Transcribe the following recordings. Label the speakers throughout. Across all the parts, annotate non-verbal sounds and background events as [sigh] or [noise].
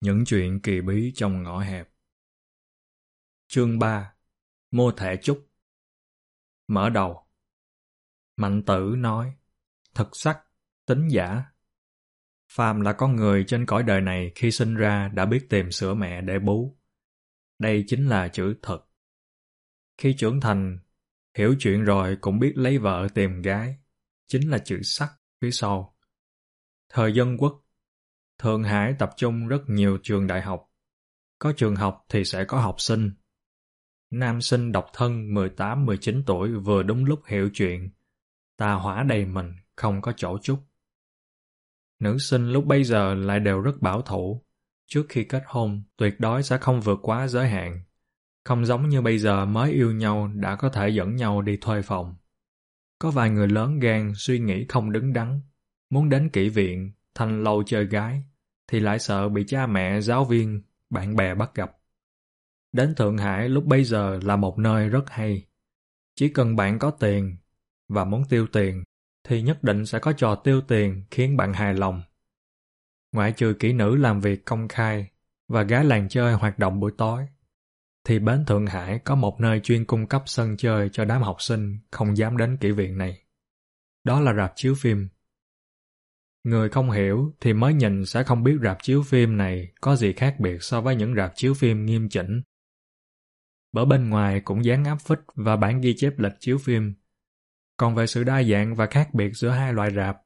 Speaker 1: Những chuyện kỳ bí trong ngõ hẹp Chương 3 mô thể trúc Mở đầu Mạnh tử nói Thật sắc, tính giả Phàm là con người trên cõi đời này khi sinh ra đã biết tìm sữa mẹ để bú. Đây chính là chữ thật. Khi trưởng thành, hiểu chuyện rồi cũng biết lấy vợ tìm gái, chính là chữ sắc phía sau. Thời dân quốc, Thượng Hải tập trung rất nhiều trường đại học. Có trường học thì sẽ có học sinh. Nam sinh độc thân 18-19 tuổi vừa đúng lúc hiểu chuyện. Tà hỏa đầy mình, không có chỗ chút. Nữ sinh lúc bây giờ lại đều rất bảo thủ. Trước khi kết hôn, tuyệt đối sẽ không vượt quá giới hạn. Không giống như bây giờ mới yêu nhau đã có thể dẫn nhau đi thuê phòng. Có vài người lớn gan suy nghĩ không đứng đắn, muốn đến kỹ viện, thành lâu chơi gái, thì lại sợ bị cha mẹ, giáo viên, bạn bè bắt gặp. Đến Thượng Hải lúc bây giờ là một nơi rất hay. Chỉ cần bạn có tiền và muốn tiêu tiền thì nhất định sẽ có trò tiêu tiền khiến bạn hài lòng. Ngoại trừ kỹ nữ làm việc công khai và gái làng chơi hoạt động buổi tối, thì bến Thượng Hải có một nơi chuyên cung cấp sân chơi cho đám học sinh không dám đến kỹ viện này. Đó là rạp chiếu phim. Người không hiểu thì mới nhìn sẽ không biết rạp chiếu phim này có gì khác biệt so với những rạp chiếu phim nghiêm chỉnh. Bởi bên ngoài cũng dán áp phích và bản ghi chép lịch chiếu phim còn về sự đa dạng và khác biệt giữa hai loại rạp,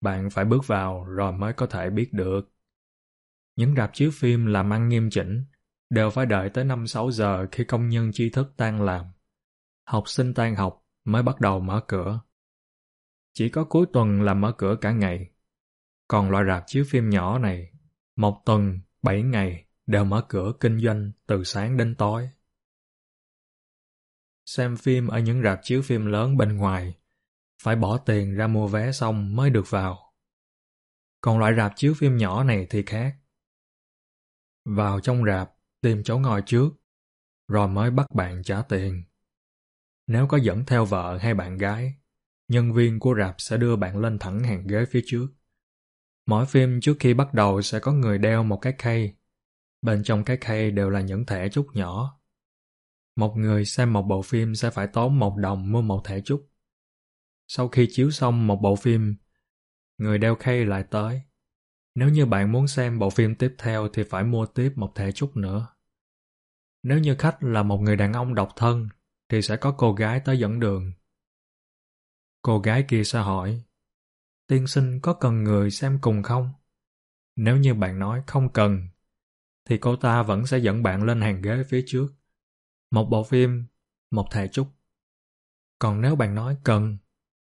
Speaker 1: bạn phải bước vào rồi mới có thể biết được. Những rạp chiếu phim làm ăn nghiêm chỉnh đều phải đợi tới 5-6 giờ khi công nhân tri thức tan làm. Học sinh tan học mới bắt đầu mở cửa. Chỉ có cuối tuần là mở cửa cả ngày. Còn loại rạp chiếu phim nhỏ này, một tuần, 7 ngày đều mở cửa kinh doanh từ sáng đến tối. Xem phim ở những rạp chiếu phim lớn bên ngoài, phải bỏ tiền ra mua vé xong mới được vào. Còn loại rạp chiếu phim nhỏ này thì khác. Vào trong rạp, tìm chỗ ngồi trước, rồi mới bắt bạn trả tiền. Nếu có dẫn theo vợ hay bạn gái, nhân viên của rạp sẽ đưa bạn lên thẳng hàng ghế phía trước. Mỗi phim trước khi bắt đầu sẽ có người đeo một cái khay. Bên trong cái khay đều là những thẻ chúc nhỏ. Một người xem một bộ phim sẽ phải tốn một đồng mua một thẻ chúc. Sau khi chiếu xong một bộ phim, người đeo khay lại tới. Nếu như bạn muốn xem bộ phim tiếp theo thì phải mua tiếp một thẻ chúc nữa. Nếu như khách là một người đàn ông độc thân, thì sẽ có cô gái tới dẫn đường. Cô gái kia sẽ hỏi, tiên sinh có cần người xem cùng không? Nếu như bạn nói không cần, thì cô ta vẫn sẽ dẫn bạn lên hàng ghế phía trước. Một bộ phim, một thẻ chúc. Còn nếu bạn nói cần,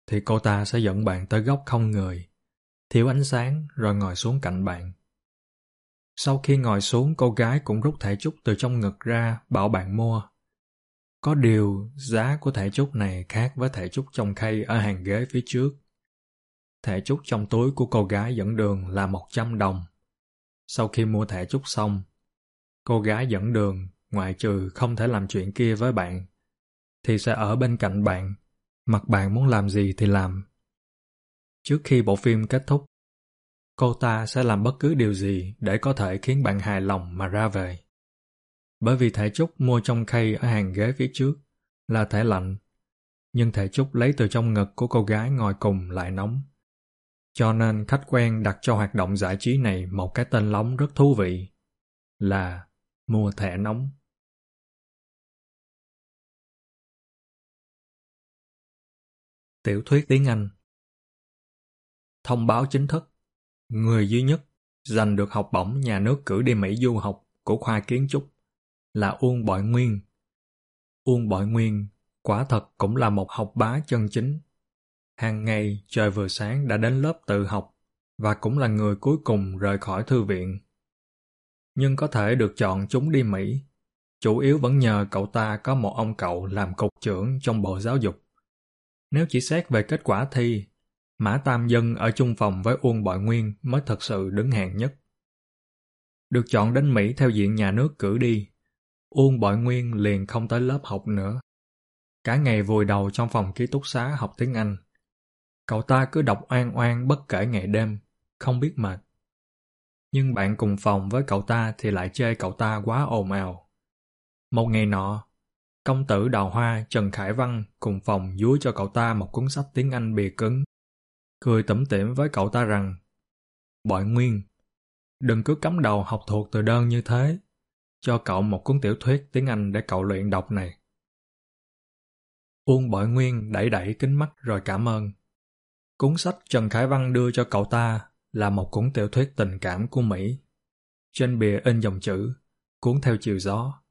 Speaker 1: thì cô ta sẽ dẫn bạn tới góc không người, thiếu ánh sáng rồi ngồi xuống cạnh bạn. Sau khi ngồi xuống, cô gái cũng rút thẻ chúc từ trong ngực ra, bảo bạn mua. Có điều, giá của thẻ chúc này khác với thẻ chúc trong khay ở hàng ghế phía trước. Thẻ chúc trong túi của cô gái dẫn đường là 100 đồng. Sau khi mua thẻ chúc xong, cô gái dẫn đường ngoại trừ không thể làm chuyện kia với bạn, thì sẽ ở bên cạnh bạn, mặc bạn muốn làm gì thì làm. Trước khi bộ phim kết thúc, cô ta sẽ làm bất cứ điều gì để có thể khiến bạn hài lòng mà ra về. Bởi vì thẻ trúc mua trong khay ở hàng ghế phía trước là thẻ lạnh, nhưng thẻ trúc lấy từ trong ngực của cô gái ngồi cùng lại nóng. Cho nên khách quen đặt cho hoạt động giải trí này một cái tên lóng rất thú vị, là mua thẻ nóng. Tiểu thuyết tiếng Anh Thông báo chính thức Người duy nhất giành được học bổng nhà nước cử đi Mỹ du học của khoa kiến trúc là Uông Bội Nguyên. Uông Bội Nguyên quả thật cũng là một học bá chân chính. Hàng ngày trời vừa sáng đã đến lớp tự học và cũng là người cuối cùng rời khỏi thư viện. Nhưng có thể được chọn chúng đi Mỹ, chủ yếu vẫn nhờ cậu ta có một ông cậu làm cục trưởng trong Bộ Giáo dục. Nếu chỉ xét về kết quả thi, Mã Tam Dân ở chung phòng với Uông Bội Nguyên mới thật sự đứng hạng nhất. Được chọn đến Mỹ theo diện nhà nước cử đi, Uông Bội Nguyên liền không tới lớp học nữa. Cả ngày vùi đầu trong phòng ký túc xá học tiếng Anh. Cậu ta cứ đọc oan oan bất kể ngày đêm, không biết mệt. Nhưng bạn cùng phòng với cậu ta thì lại chê cậu ta quá ồn ào. Một ngày nọ, công tử đào hoa Trần Khải Văn cùng phòng dúi cho cậu ta một cuốn sách tiếng Anh bìa cứng. Cười tẩm tỉm với cậu ta rằng Bội Nguyên, đừng cứ cắm đầu học thuộc từ đơn như thế. Cho cậu một cuốn tiểu thuyết tiếng Anh để cậu luyện đọc này. Uông Bội Nguyên đẩy đẩy kính mắt rồi cảm ơn. Cuốn sách Trần Khải Văn đưa cho cậu ta là một cuốn tiểu thuyết tình cảm của Mỹ. Trên bìa in dòng chữ, cuốn theo chiều gió.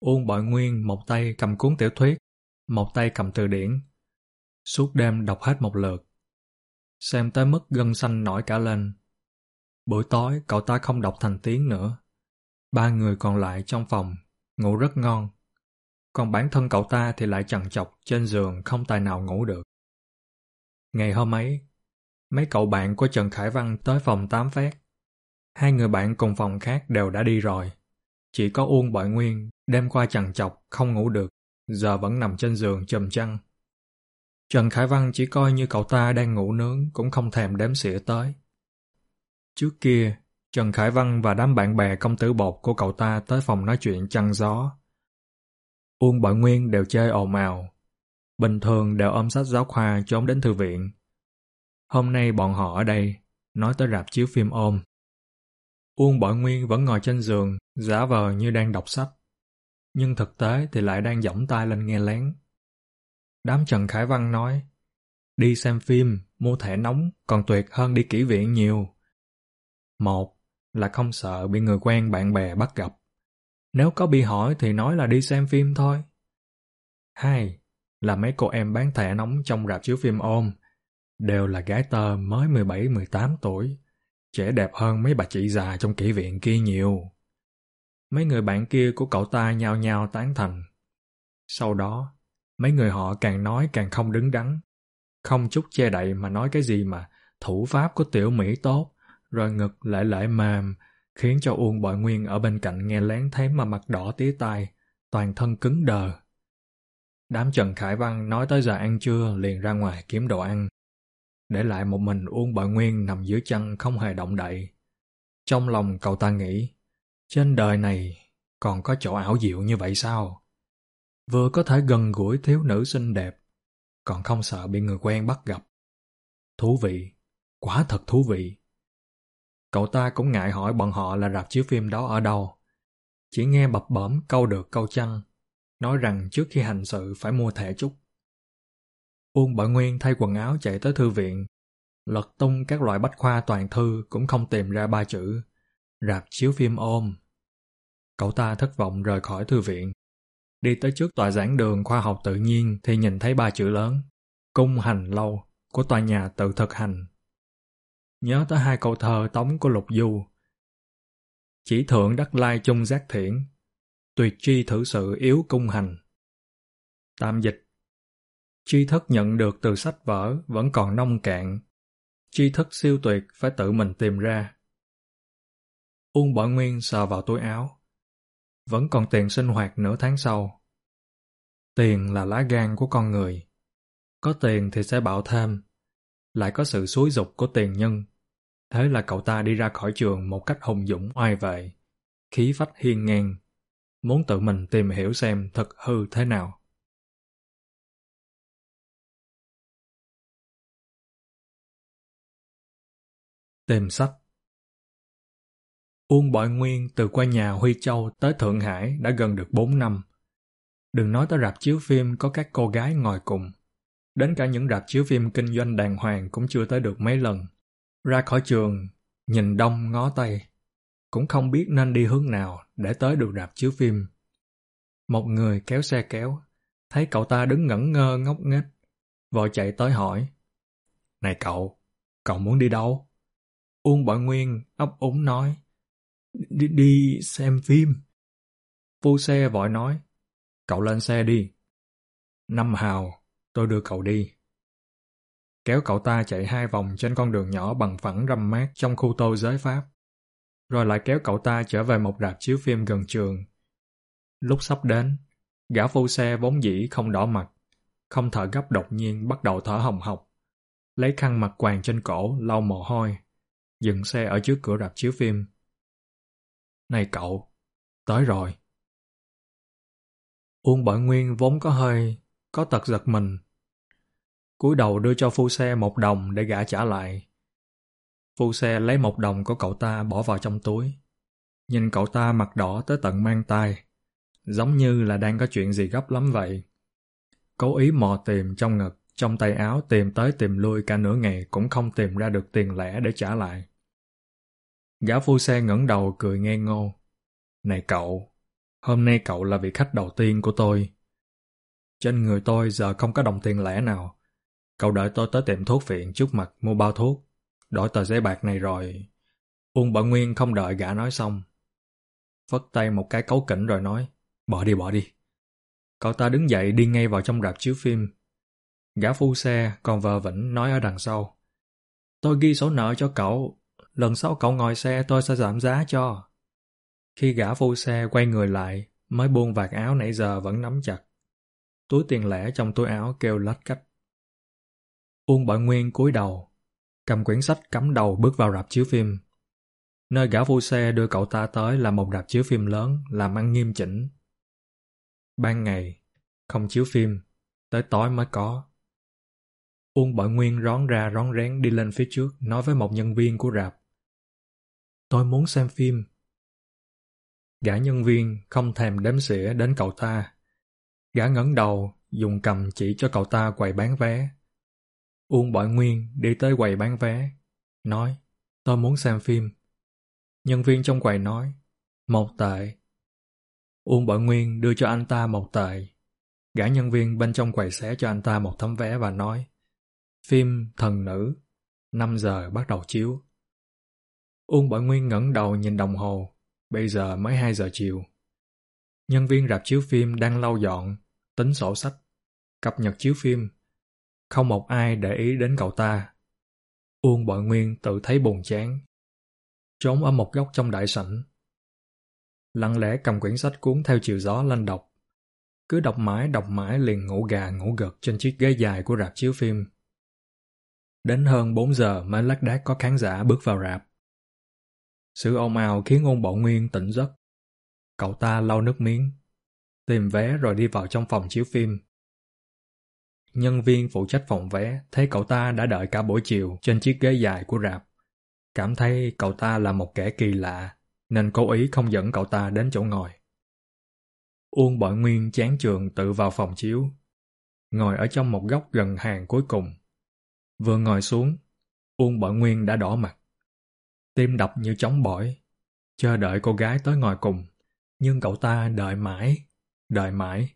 Speaker 1: Uông Bội Nguyên một tay cầm cuốn tiểu thuyết, một tay cầm từ điển. Suốt đêm đọc hết một lượt. Xem tới mức gân xanh nổi cả lên. Buổi tối cậu ta không đọc thành tiếng nữa. Ba người còn lại trong phòng, ngủ rất ngon. Còn bản thân cậu ta thì lại chằn chọc trên giường không tài nào ngủ được. Ngày hôm ấy, mấy cậu bạn của Trần Khải Văn tới phòng tám phát. Hai người bạn cùng phòng khác đều đã đi rồi. Chỉ có Uông Bội Nguyên đêm qua chằn chọc không ngủ được, giờ vẫn nằm trên giường chùm chăn. Trần Khải Văn chỉ coi như cậu ta đang ngủ nướng cũng không thèm đếm xỉa tới. Trước kia, Trần Khải Văn và đám bạn bè công tử bột của cậu ta tới phòng nói chuyện chăn gió. Uông Bội Nguyên đều chơi ồn ào. Bình thường đều ôm sách giáo khoa trốn đến thư viện. Hôm nay bọn họ ở đây, nói tới rạp chiếu phim ôm. Uông Bội Nguyên vẫn ngồi trên giường, giả vờ như đang đọc sách. Nhưng thực tế thì lại đang giỏng tai lên nghe lén. Đám Trần Khải Văn nói, đi xem phim, mua thẻ nóng còn tuyệt hơn đi kỹ viện nhiều. Một là không sợ bị người quen bạn bè bắt gặp. Nếu có bị hỏi thì nói là đi xem phim thôi. Hai là mấy cô em bán thẻ nóng trong rạp chiếu phim ôm đều là gái tơ mới 17-18 tuổi, trẻ đẹp hơn mấy bà chị già trong kỹ viện kia nhiều. Mấy người bạn kia của cậu ta nhao nhao tán thành. Sau đó, mấy người họ càng nói càng không đứng đắn. Không chút che đậy mà nói cái gì mà thủ pháp của tiểu Mỹ tốt, rồi ngực lại lại mềm, khiến cho Uông Bội Nguyên ở bên cạnh nghe lén thấy mà mặt đỏ tía tai, toàn thân cứng đờ. Đám Trần Khải Văn nói tới giờ ăn trưa liền ra ngoài kiếm đồ ăn. Để lại một mình Uông Bội Nguyên nằm dưới chân không hề động đậy. Trong lòng cậu ta nghĩ, trên đời này còn có chỗ ảo diệu như vậy sao? Vừa có thể gần gũi thiếu nữ xinh đẹp, còn không sợ bị người quen bắt gặp. Thú vị, quả thật thú vị. Cậu ta cũng ngại hỏi bọn họ là rạp chiếu phim đó ở đâu. Chỉ nghe bập bẩm câu được câu chăng, nói rằng trước khi hành sự phải mua thẻ chút. Uông Bội Nguyên thay quần áo chạy tới thư viện, lật tung các loại bách khoa toàn thư cũng không tìm ra ba chữ. Rạp chiếu phim ôm. Cậu ta thất vọng rời khỏi thư viện. Đi tới trước tòa giảng đường khoa học tự nhiên thì nhìn thấy ba chữ lớn, cung hành lâu của tòa nhà tự thực hành nhớ tới hai câu thơ tống của Lục Du. Chỉ thượng đắc lai chung giác thiển, tuyệt chi thử sự yếu cung hành. Tạm dịch Tri thức nhận được từ sách vở vẫn còn nông cạn. Tri thức siêu tuyệt phải tự mình tìm ra. Uông Bảo Nguyên sờ vào túi áo. Vẫn còn tiền sinh hoạt nửa tháng sau. Tiền là lá gan của con người. Có tiền thì sẽ bạo thêm, lại có sự xúi dục của tiền nhân. Thế là cậu ta đi ra khỏi trường một cách hùng dũng oai vệ, khí phách hiên ngang, muốn tự mình tìm hiểu xem thật hư thế nào. Tìm sách Uông Bội Nguyên từ qua nhà Huy Châu tới Thượng Hải đã gần được 4 năm. Đừng nói tới rạp chiếu phim có các cô gái ngồi cùng. Đến cả những rạp chiếu phim kinh doanh đàng hoàng cũng chưa tới được mấy lần. Ra khỏi trường, nhìn đông ngó tây, cũng không biết nên đi hướng nào để tới đường rạp chiếu phim. Một người kéo xe kéo, thấy cậu ta đứng ngẩn ngơ ngốc nghếch, vội chạy tới hỏi. Này cậu, cậu muốn đi đâu? Uông Bội Nguyên ấp úng nói. Đi, đi xem phim. Phu xe vội nói. Cậu lên xe đi. Năm hào, tôi đưa cậu đi kéo cậu ta chạy hai vòng trên con đường nhỏ bằng phẳng râm mát trong khu tô giới Pháp. Rồi lại kéo cậu ta trở về một rạp chiếu phim gần trường. Lúc sắp đến, gã phu xe vốn dĩ không đỏ mặt, không thở gấp đột nhiên bắt đầu thở hồng hộc, lấy khăn mặt quàng trên cổ lau mồ hôi, dừng xe ở trước cửa rạp chiếu phim. Này cậu, tới rồi. Uông Bội Nguyên vốn có hơi, có tật giật mình. cúi đầu đưa cho phu xe một đồng để gã trả lại. Phu xe lấy một đồng của cậu ta bỏ vào trong túi. Nhìn cậu ta mặt đỏ tới tận mang tai, giống như là đang có chuyện gì gấp lắm vậy. Cố ý mò tìm trong ngực, trong tay áo tìm tới tìm lui cả nửa ngày cũng không tìm ra được tiền lẻ để trả lại. Gã phu xe ngẩng đầu cười nghe ngô. Này cậu, hôm nay cậu là vị khách đầu tiên của tôi. Trên người tôi giờ không có đồng tiền lẻ nào. Cậu đợi tôi tới tiệm thuốc viện trước mặt mua bao thuốc. Đổi tờ giấy bạc này rồi. Uông Bảo Nguyên không đợi gã nói xong. Phất tay một cái cấu kỉnh rồi nói. Bỏ đi bỏ đi. Cậu ta đứng dậy đi ngay vào trong rạp chiếu phim. Gã phu xe còn vờ vĩnh nói ở đằng sau. Tôi ghi số nợ cho cậu. Lần sau cậu ngồi xe tôi sẽ giảm giá cho. Khi gã phu xe quay người lại, mới buông vạt áo nãy giờ vẫn nắm chặt. Túi tiền lẻ trong túi áo kêu lách cách. Uông Bảo Nguyên cúi đầu, cầm quyển sách cắm đầu bước vào rạp chiếu phim. Nơi gã phu xe đưa cậu ta tới là một rạp chiếu phim lớn, làm ăn nghiêm chỉnh. Ban ngày, không chiếu phim, tới tối mới có. Uông Bội Nguyên rón ra rón rén đi lên phía trước nói với một nhân viên của rạp. Tôi muốn xem phim. Gã nhân viên không thèm đếm xỉa đến cậu ta. Gã ngẩng đầu, dùng cầm chỉ cho cậu ta quầy bán vé. Uông Bội Nguyên đi tới quầy bán vé, nói, tôi muốn xem phim. Nhân viên trong quầy nói, một tệ. Uông Bội Nguyên đưa cho anh ta một tệ. Gã nhân viên bên trong quầy xé cho anh ta một tấm vé và nói, phim Thần Nữ, 5 giờ bắt đầu chiếu. Uông Bội Nguyên ngẩng đầu nhìn đồng hồ, bây giờ mới 2 giờ chiều. Nhân viên rạp chiếu phim đang lau dọn, tính sổ sách, cập nhật chiếu phim. Không một ai để ý đến cậu ta. Uông Bội Nguyên tự thấy buồn chán. Trốn ở một góc trong đại sảnh. Lặng lẽ cầm quyển sách cuốn theo chiều gió lên đọc. Cứ đọc mãi đọc mãi liền ngủ gà ngủ gật trên chiếc ghế dài của rạp chiếu phim. Đến hơn 4 giờ mới lác đác có khán giả bước vào rạp. Sự ồn ào khiến ôn bộ nguyên tỉnh giấc. Cậu ta lau nước miếng, tìm vé rồi đi vào trong phòng chiếu phim. Nhân viên phụ trách phòng vé thấy cậu ta đã đợi cả buổi chiều trên chiếc ghế dài của rạp. Cảm thấy cậu ta là một kẻ kỳ lạ, nên cố ý không dẫn cậu ta đến chỗ ngồi. Uông Bội Nguyên chán trường tự vào phòng chiếu, ngồi ở trong một góc gần hàng cuối cùng. Vừa ngồi xuống, Uông Bội Nguyên đã đỏ mặt. Tim đập như chóng bỏi, chờ đợi cô gái tới ngồi cùng. Nhưng cậu ta đợi mãi, đợi mãi,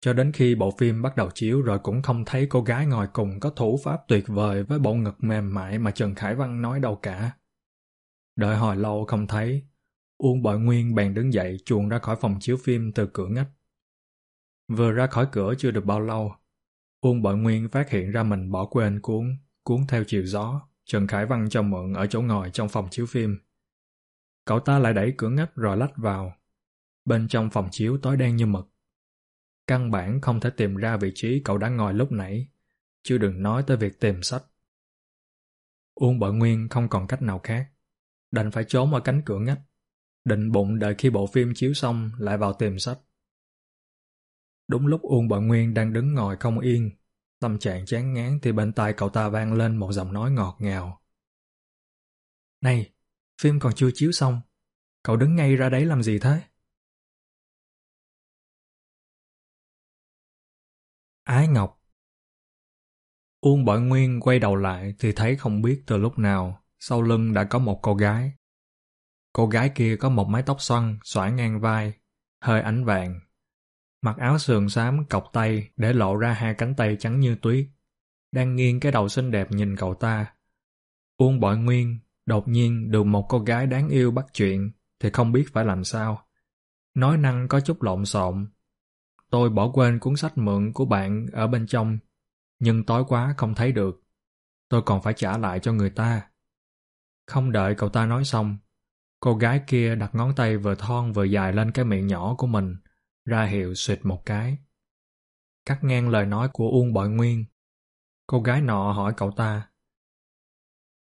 Speaker 1: cho đến khi bộ phim bắt đầu chiếu rồi cũng không thấy cô gái ngồi cùng có thủ pháp tuyệt vời với bộ ngực mềm mại mà Trần Khải Văn nói đâu cả. Đợi hồi lâu không thấy, Uông Bội Nguyên bèn đứng dậy chuồn ra khỏi phòng chiếu phim từ cửa ngách. Vừa ra khỏi cửa chưa được bao lâu, Uông Bội Nguyên phát hiện ra mình bỏ quên cuốn, cuốn theo chiều gió, Trần Khải Văn cho mượn ở chỗ ngồi trong phòng chiếu phim. Cậu ta lại đẩy cửa ngách rồi lách vào. Bên trong phòng chiếu tối đen như mực. Căn bản không thể tìm ra vị trí cậu đã ngồi lúc nãy, chứ đừng nói tới việc tìm sách. Uông Bội Nguyên không còn cách nào khác, đành phải trốn ở cánh cửa ngách, định bụng đợi khi bộ phim chiếu xong lại vào tìm sách. Đúng lúc Uông Bội Nguyên đang đứng ngồi không yên, tâm trạng chán ngán thì bên tai cậu ta vang lên một giọng nói ngọt ngào. Này, phim còn chưa chiếu xong, cậu đứng ngay ra đấy làm gì thế? Ái Ngọc Uông Bội Nguyên quay đầu lại thì thấy không biết từ lúc nào sau lưng đã có một cô gái. Cô gái kia có một mái tóc xoăn xõa ngang vai, hơi ánh vàng, mặc áo sườn xám cọc tay để lộ ra hai cánh tay trắng như tuyết, đang nghiêng cái đầu xinh đẹp nhìn cậu ta. Uông bội nguyên, đột nhiên được một cô gái đáng yêu bắt chuyện, thì không biết phải làm sao. Nói năng có chút lộn xộn. Tôi bỏ quên cuốn sách mượn của bạn ở bên trong, nhưng tối quá không thấy được. Tôi còn phải trả lại cho người ta. Không đợi cậu ta nói xong, cô gái kia đặt ngón tay vừa thon vừa dài lên cái miệng nhỏ của mình, ra hiệu xịt một cái. Cắt ngang lời nói của Uông Bội Nguyên. Cô gái nọ hỏi cậu ta.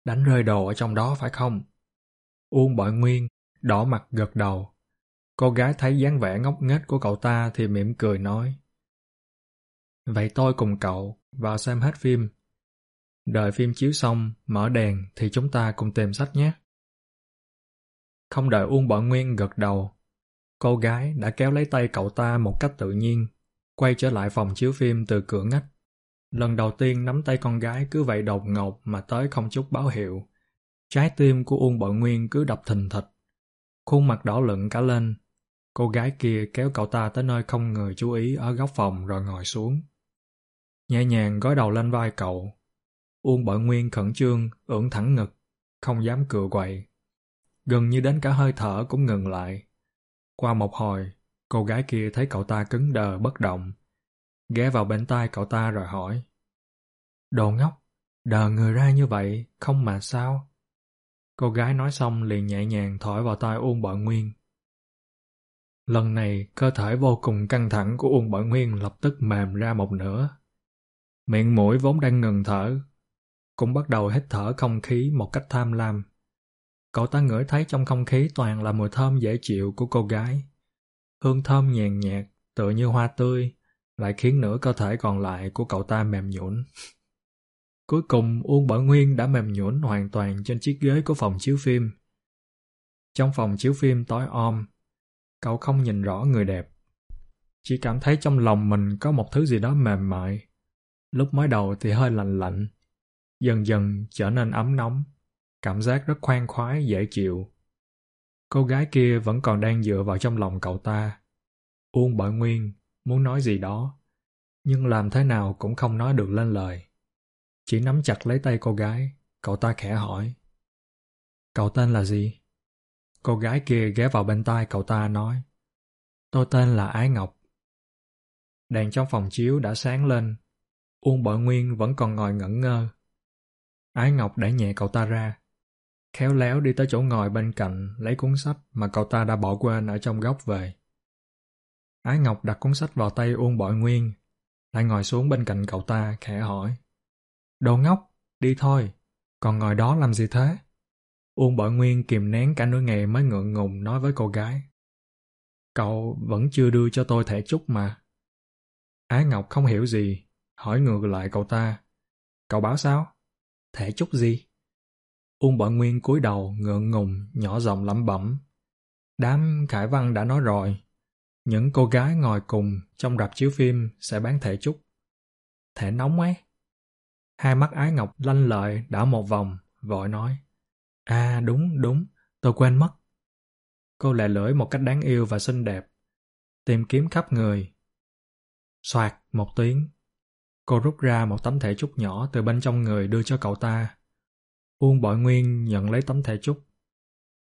Speaker 1: Đánh rơi đồ ở trong đó phải không? Uông Bội Nguyên đỏ mặt gật đầu. Cô gái thấy dáng vẻ ngốc nghếch của cậu ta thì mỉm cười nói. Vậy tôi cùng cậu vào xem hết phim. Đợi phim chiếu xong, mở đèn thì chúng ta cùng tìm sách nhé. Không đợi Uông Bội Nguyên gật đầu, cô gái đã kéo lấy tay cậu ta một cách tự nhiên, quay trở lại phòng chiếu phim từ cửa ngách. Lần đầu tiên nắm tay con gái cứ vậy đột ngột mà tới không chút báo hiệu. Trái tim của Uông Bội Nguyên cứ đập thình thịch. Khuôn mặt đỏ lựng cả lên. Cô gái kia kéo cậu ta tới nơi không người chú ý ở góc phòng rồi ngồi xuống. Nhẹ nhàng gối đầu lên vai cậu. Uông Bội Nguyên khẩn trương, ưỡn thẳng ngực, không dám cựa quậy. Gần như đến cả hơi thở cũng ngừng lại. Qua một hồi, cô gái kia thấy cậu ta cứng đờ bất động. Ghé vào bên tai cậu ta rồi hỏi. Đồ ngốc, đờ người ra như vậy, không mà sao? Cô gái nói xong liền nhẹ nhàng thổi vào tai Uông Bội Nguyên. Lần này, cơ thể vô cùng căng thẳng của Uông Bội Nguyên lập tức mềm ra một nửa. Miệng mũi vốn đang ngừng thở, cũng bắt đầu hít thở không khí một cách tham lam. Cậu ta ngửi thấy trong không khí toàn là mùi thơm dễ chịu của cô gái. Hương thơm nhàn nhạt, tựa như hoa tươi, lại khiến nửa cơ thể còn lại của cậu ta mềm nhũn. [laughs] Cuối cùng, Uông Bảo Nguyên đã mềm nhũn hoàn toàn trên chiếc ghế của phòng chiếu phim. Trong phòng chiếu phim tối om, cậu không nhìn rõ người đẹp. Chỉ cảm thấy trong lòng mình có một thứ gì đó mềm mại. Lúc mới đầu thì hơi lạnh lạnh, dần dần trở nên ấm nóng, cảm giác rất khoan khoái, dễ chịu. Cô gái kia vẫn còn đang dựa vào trong lòng cậu ta. Uông bởi Nguyên muốn nói gì đó, nhưng làm thế nào cũng không nói được lên lời. Chỉ nắm chặt lấy tay cô gái, cậu ta khẽ hỏi. Cậu tên là gì? Cô gái kia ghé vào bên tai cậu ta nói. Tôi tên là Ái Ngọc. Đèn trong phòng chiếu đã sáng lên. Uông Bội Nguyên vẫn còn ngồi ngẩn ngơ. Ái Ngọc đẩy nhẹ cậu ta ra. Khéo léo đi tới chỗ ngồi bên cạnh lấy cuốn sách mà cậu ta đã bỏ quên ở trong góc về. Ái Ngọc đặt cuốn sách vào tay Uông Bội Nguyên, lại ngồi xuống bên cạnh cậu ta, khẽ hỏi. Đồ ngốc, đi thôi, còn ngồi đó làm gì thế? Uông Bội Nguyên kìm nén cả nửa ngày mới ngượng ngùng nói với cô gái. Cậu vẫn chưa đưa cho tôi thẻ chúc mà. Ái Ngọc không hiểu gì, hỏi ngược lại cậu ta. Cậu bảo sao? Thẻ chúc gì? Uông Bội Nguyên cúi đầu ngượng ngùng, nhỏ giọng lẩm bẩm. Đám Khải Văn đã nói rồi, những cô gái ngồi cùng trong rạp chiếu phim sẽ bán thẻ chúc. Thẻ nóng ấy. Hai mắt ái ngọc lanh lợi đảo một vòng, vội nói. À đúng, đúng, tôi quên mất. Cô lẹ lưỡi một cách đáng yêu và xinh đẹp. Tìm kiếm khắp người. Xoạt một tiếng. Cô rút ra một tấm thẻ chúc nhỏ từ bên trong người đưa cho cậu ta. Uông Bội Nguyên nhận lấy tấm thẻ chúc.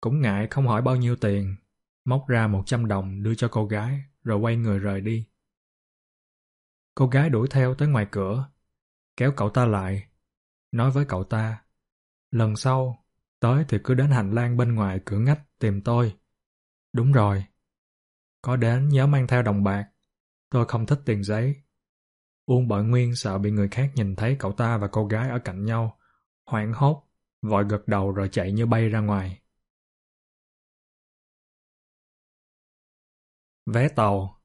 Speaker 1: Cũng ngại không hỏi bao nhiêu tiền, móc ra một trăm đồng đưa cho cô gái, rồi quay người rời đi. Cô gái đuổi theo tới ngoài cửa, kéo cậu ta lại, nói với cậu ta, lần sau, tới thì cứ đến hành lang bên ngoài cửa ngách tìm tôi. Đúng rồi. Có đến nhớ mang theo đồng bạc, tôi không thích tiền giấy. Uông Bội Nguyên sợ bị người khác nhìn thấy cậu ta và cô gái ở cạnh nhau, hoảng hốt, vội gật đầu rồi chạy như bay ra ngoài. Vé tàu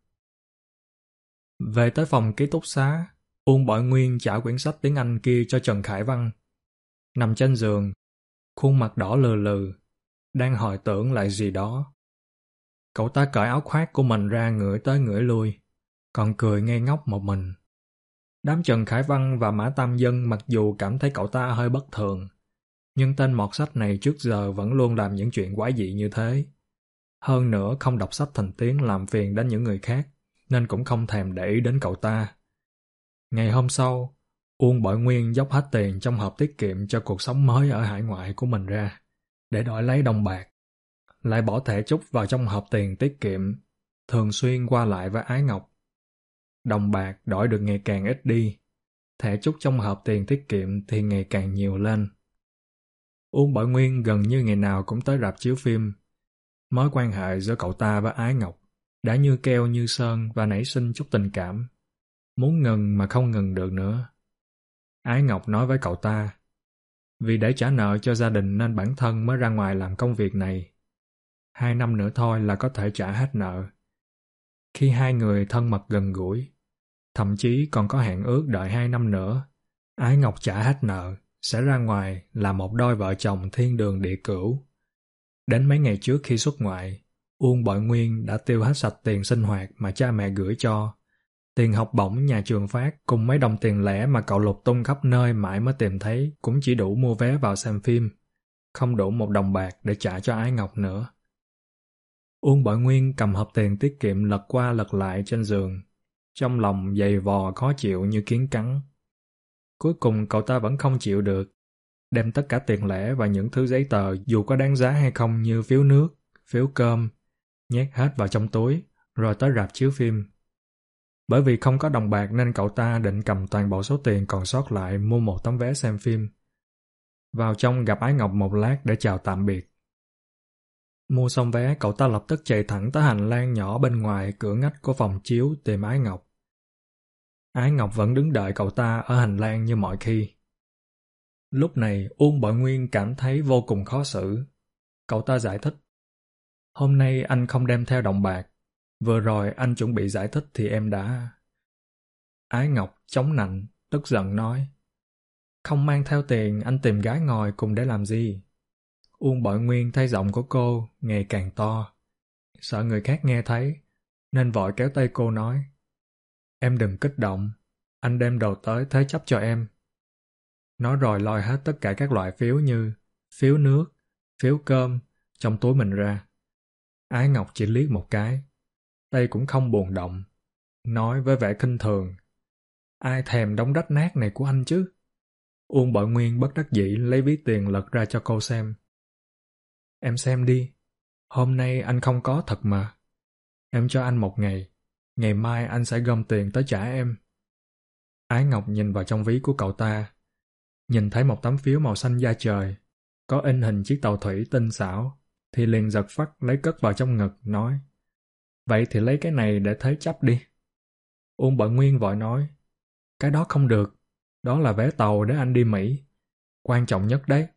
Speaker 1: Về tới phòng ký túc xá, Uông Bội Nguyên trả quyển sách tiếng Anh kia cho Trần Khải Văn. Nằm trên giường, khuôn mặt đỏ lừ lừ, đang hồi tưởng lại gì đó. Cậu ta cởi áo khoác của mình ra ngửi tới ngửi lui, còn cười ngây ngốc một mình. Đám Trần Khải Văn và Mã Tam Dân mặc dù cảm thấy cậu ta hơi bất thường, nhưng tên mọt sách này trước giờ vẫn luôn làm những chuyện quái dị như thế. Hơn nữa không đọc sách thành tiếng làm phiền đến những người khác, nên cũng không thèm để ý đến cậu ta. Ngày hôm sau, Uông Bội Nguyên dốc hết tiền trong hộp tiết kiệm cho cuộc sống mới ở hải ngoại của mình ra, để đổi lấy đồng bạc. Lại bỏ thẻ chúc vào trong hộp tiền tiết kiệm, thường xuyên qua lại với Ái Ngọc. Đồng bạc đổi được ngày càng ít đi, thẻ chúc trong hộp tiền tiết kiệm thì ngày càng nhiều lên. Uông Bội Nguyên gần như ngày nào cũng tới rạp chiếu phim. Mối quan hệ giữa cậu ta và Ái Ngọc đã như keo như sơn và nảy sinh chút tình cảm. Muốn ngừng mà không ngừng được nữa. Ái Ngọc nói với cậu ta, Vì để trả nợ cho gia đình nên bản thân mới ra ngoài làm công việc này. Hai năm nữa thôi là có thể trả hết nợ. Khi hai người thân mật gần gũi, thậm chí còn có hẹn ước đợi hai năm nữa, Ái Ngọc trả hết nợ, sẽ ra ngoài là một đôi vợ chồng thiên đường địa cửu. Đến mấy ngày trước khi xuất ngoại, Uông Bội Nguyên đã tiêu hết sạch tiền sinh hoạt mà cha mẹ gửi cho. Tiền học bổng nhà trường phát cùng mấy đồng tiền lẻ mà cậu lục tung khắp nơi mãi mới tìm thấy cũng chỉ đủ mua vé vào xem phim. Không đủ một đồng bạc để trả cho Ái Ngọc nữa. Uông Bội Nguyên cầm hộp tiền tiết kiệm lật qua lật lại trên giường. Trong lòng dày vò khó chịu như kiến cắn. Cuối cùng cậu ta vẫn không chịu được. Đem tất cả tiền lẻ và những thứ giấy tờ dù có đáng giá hay không như phiếu nước, phiếu cơm, nhét hết vào trong túi, rồi tới rạp chiếu phim. Bởi vì không có đồng bạc nên cậu ta định cầm toàn bộ số tiền còn sót lại mua một tấm vé xem phim. Vào trong gặp Ái Ngọc một lát để chào tạm biệt. Mua xong vé, cậu ta lập tức chạy thẳng tới hành lang nhỏ bên ngoài cửa ngách của phòng chiếu tìm Ái Ngọc. Ái Ngọc vẫn đứng đợi cậu ta ở hành lang như mọi khi. Lúc này Uông Bội Nguyên cảm thấy vô cùng khó xử. Cậu ta giải thích. Hôm nay anh không đem theo đồng bạc. Vừa rồi anh chuẩn bị giải thích thì em đã... Ái Ngọc chống nạnh, tức giận nói. Không mang theo tiền, anh tìm gái ngồi cùng để làm gì? Uông Bội Nguyên thấy giọng của cô ngày càng to. Sợ người khác nghe thấy, nên vội kéo tay cô nói. Em đừng kích động, anh đem đồ tới thế chấp cho em. Nói rồi lôi hết tất cả các loại phiếu như phiếu nước, phiếu cơm trong túi mình ra. Ái Ngọc chỉ liếc một cái, tay cũng không buồn động, nói với vẻ kinh thường. Ai thèm đống rách nát này của anh chứ? Uông Bội Nguyên bất đắc dĩ lấy ví tiền lật ra cho cô xem. Em xem đi, hôm nay anh không có thật mà. Em cho anh một ngày, ngày mai anh sẽ gom tiền tới trả em. Ái Ngọc nhìn vào trong ví của cậu ta, nhìn thấy một tấm phiếu màu xanh da trời, có in hình chiếc tàu thủy tinh xảo, thì liền giật phắt lấy cất vào trong ngực, nói Vậy thì lấy cái này để thế chấp đi. Uông Bận Nguyên vội nói Cái đó không được, đó là vé tàu để anh đi Mỹ. Quan trọng nhất đấy.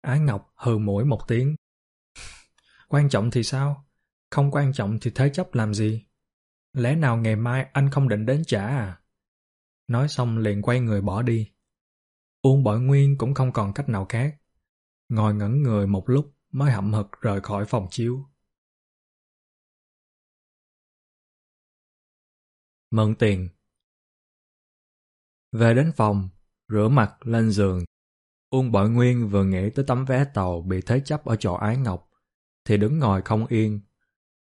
Speaker 1: Ái Ngọc hừ mũi một tiếng. quan trọng thì sao? Không quan trọng thì thế chấp làm gì? Lẽ nào ngày mai anh không định đến trả à? Nói xong liền quay người bỏ đi. Uông Bội Nguyên cũng không còn cách nào khác. Ngồi ngẩn người một lúc mới hậm hực rời khỏi phòng chiếu. Mượn tiền Về đến phòng, rửa mặt lên giường. Uông Bội Nguyên vừa nghĩ tới tấm vé tàu bị thế chấp ở chỗ Ái Ngọc, thì đứng ngồi không yên.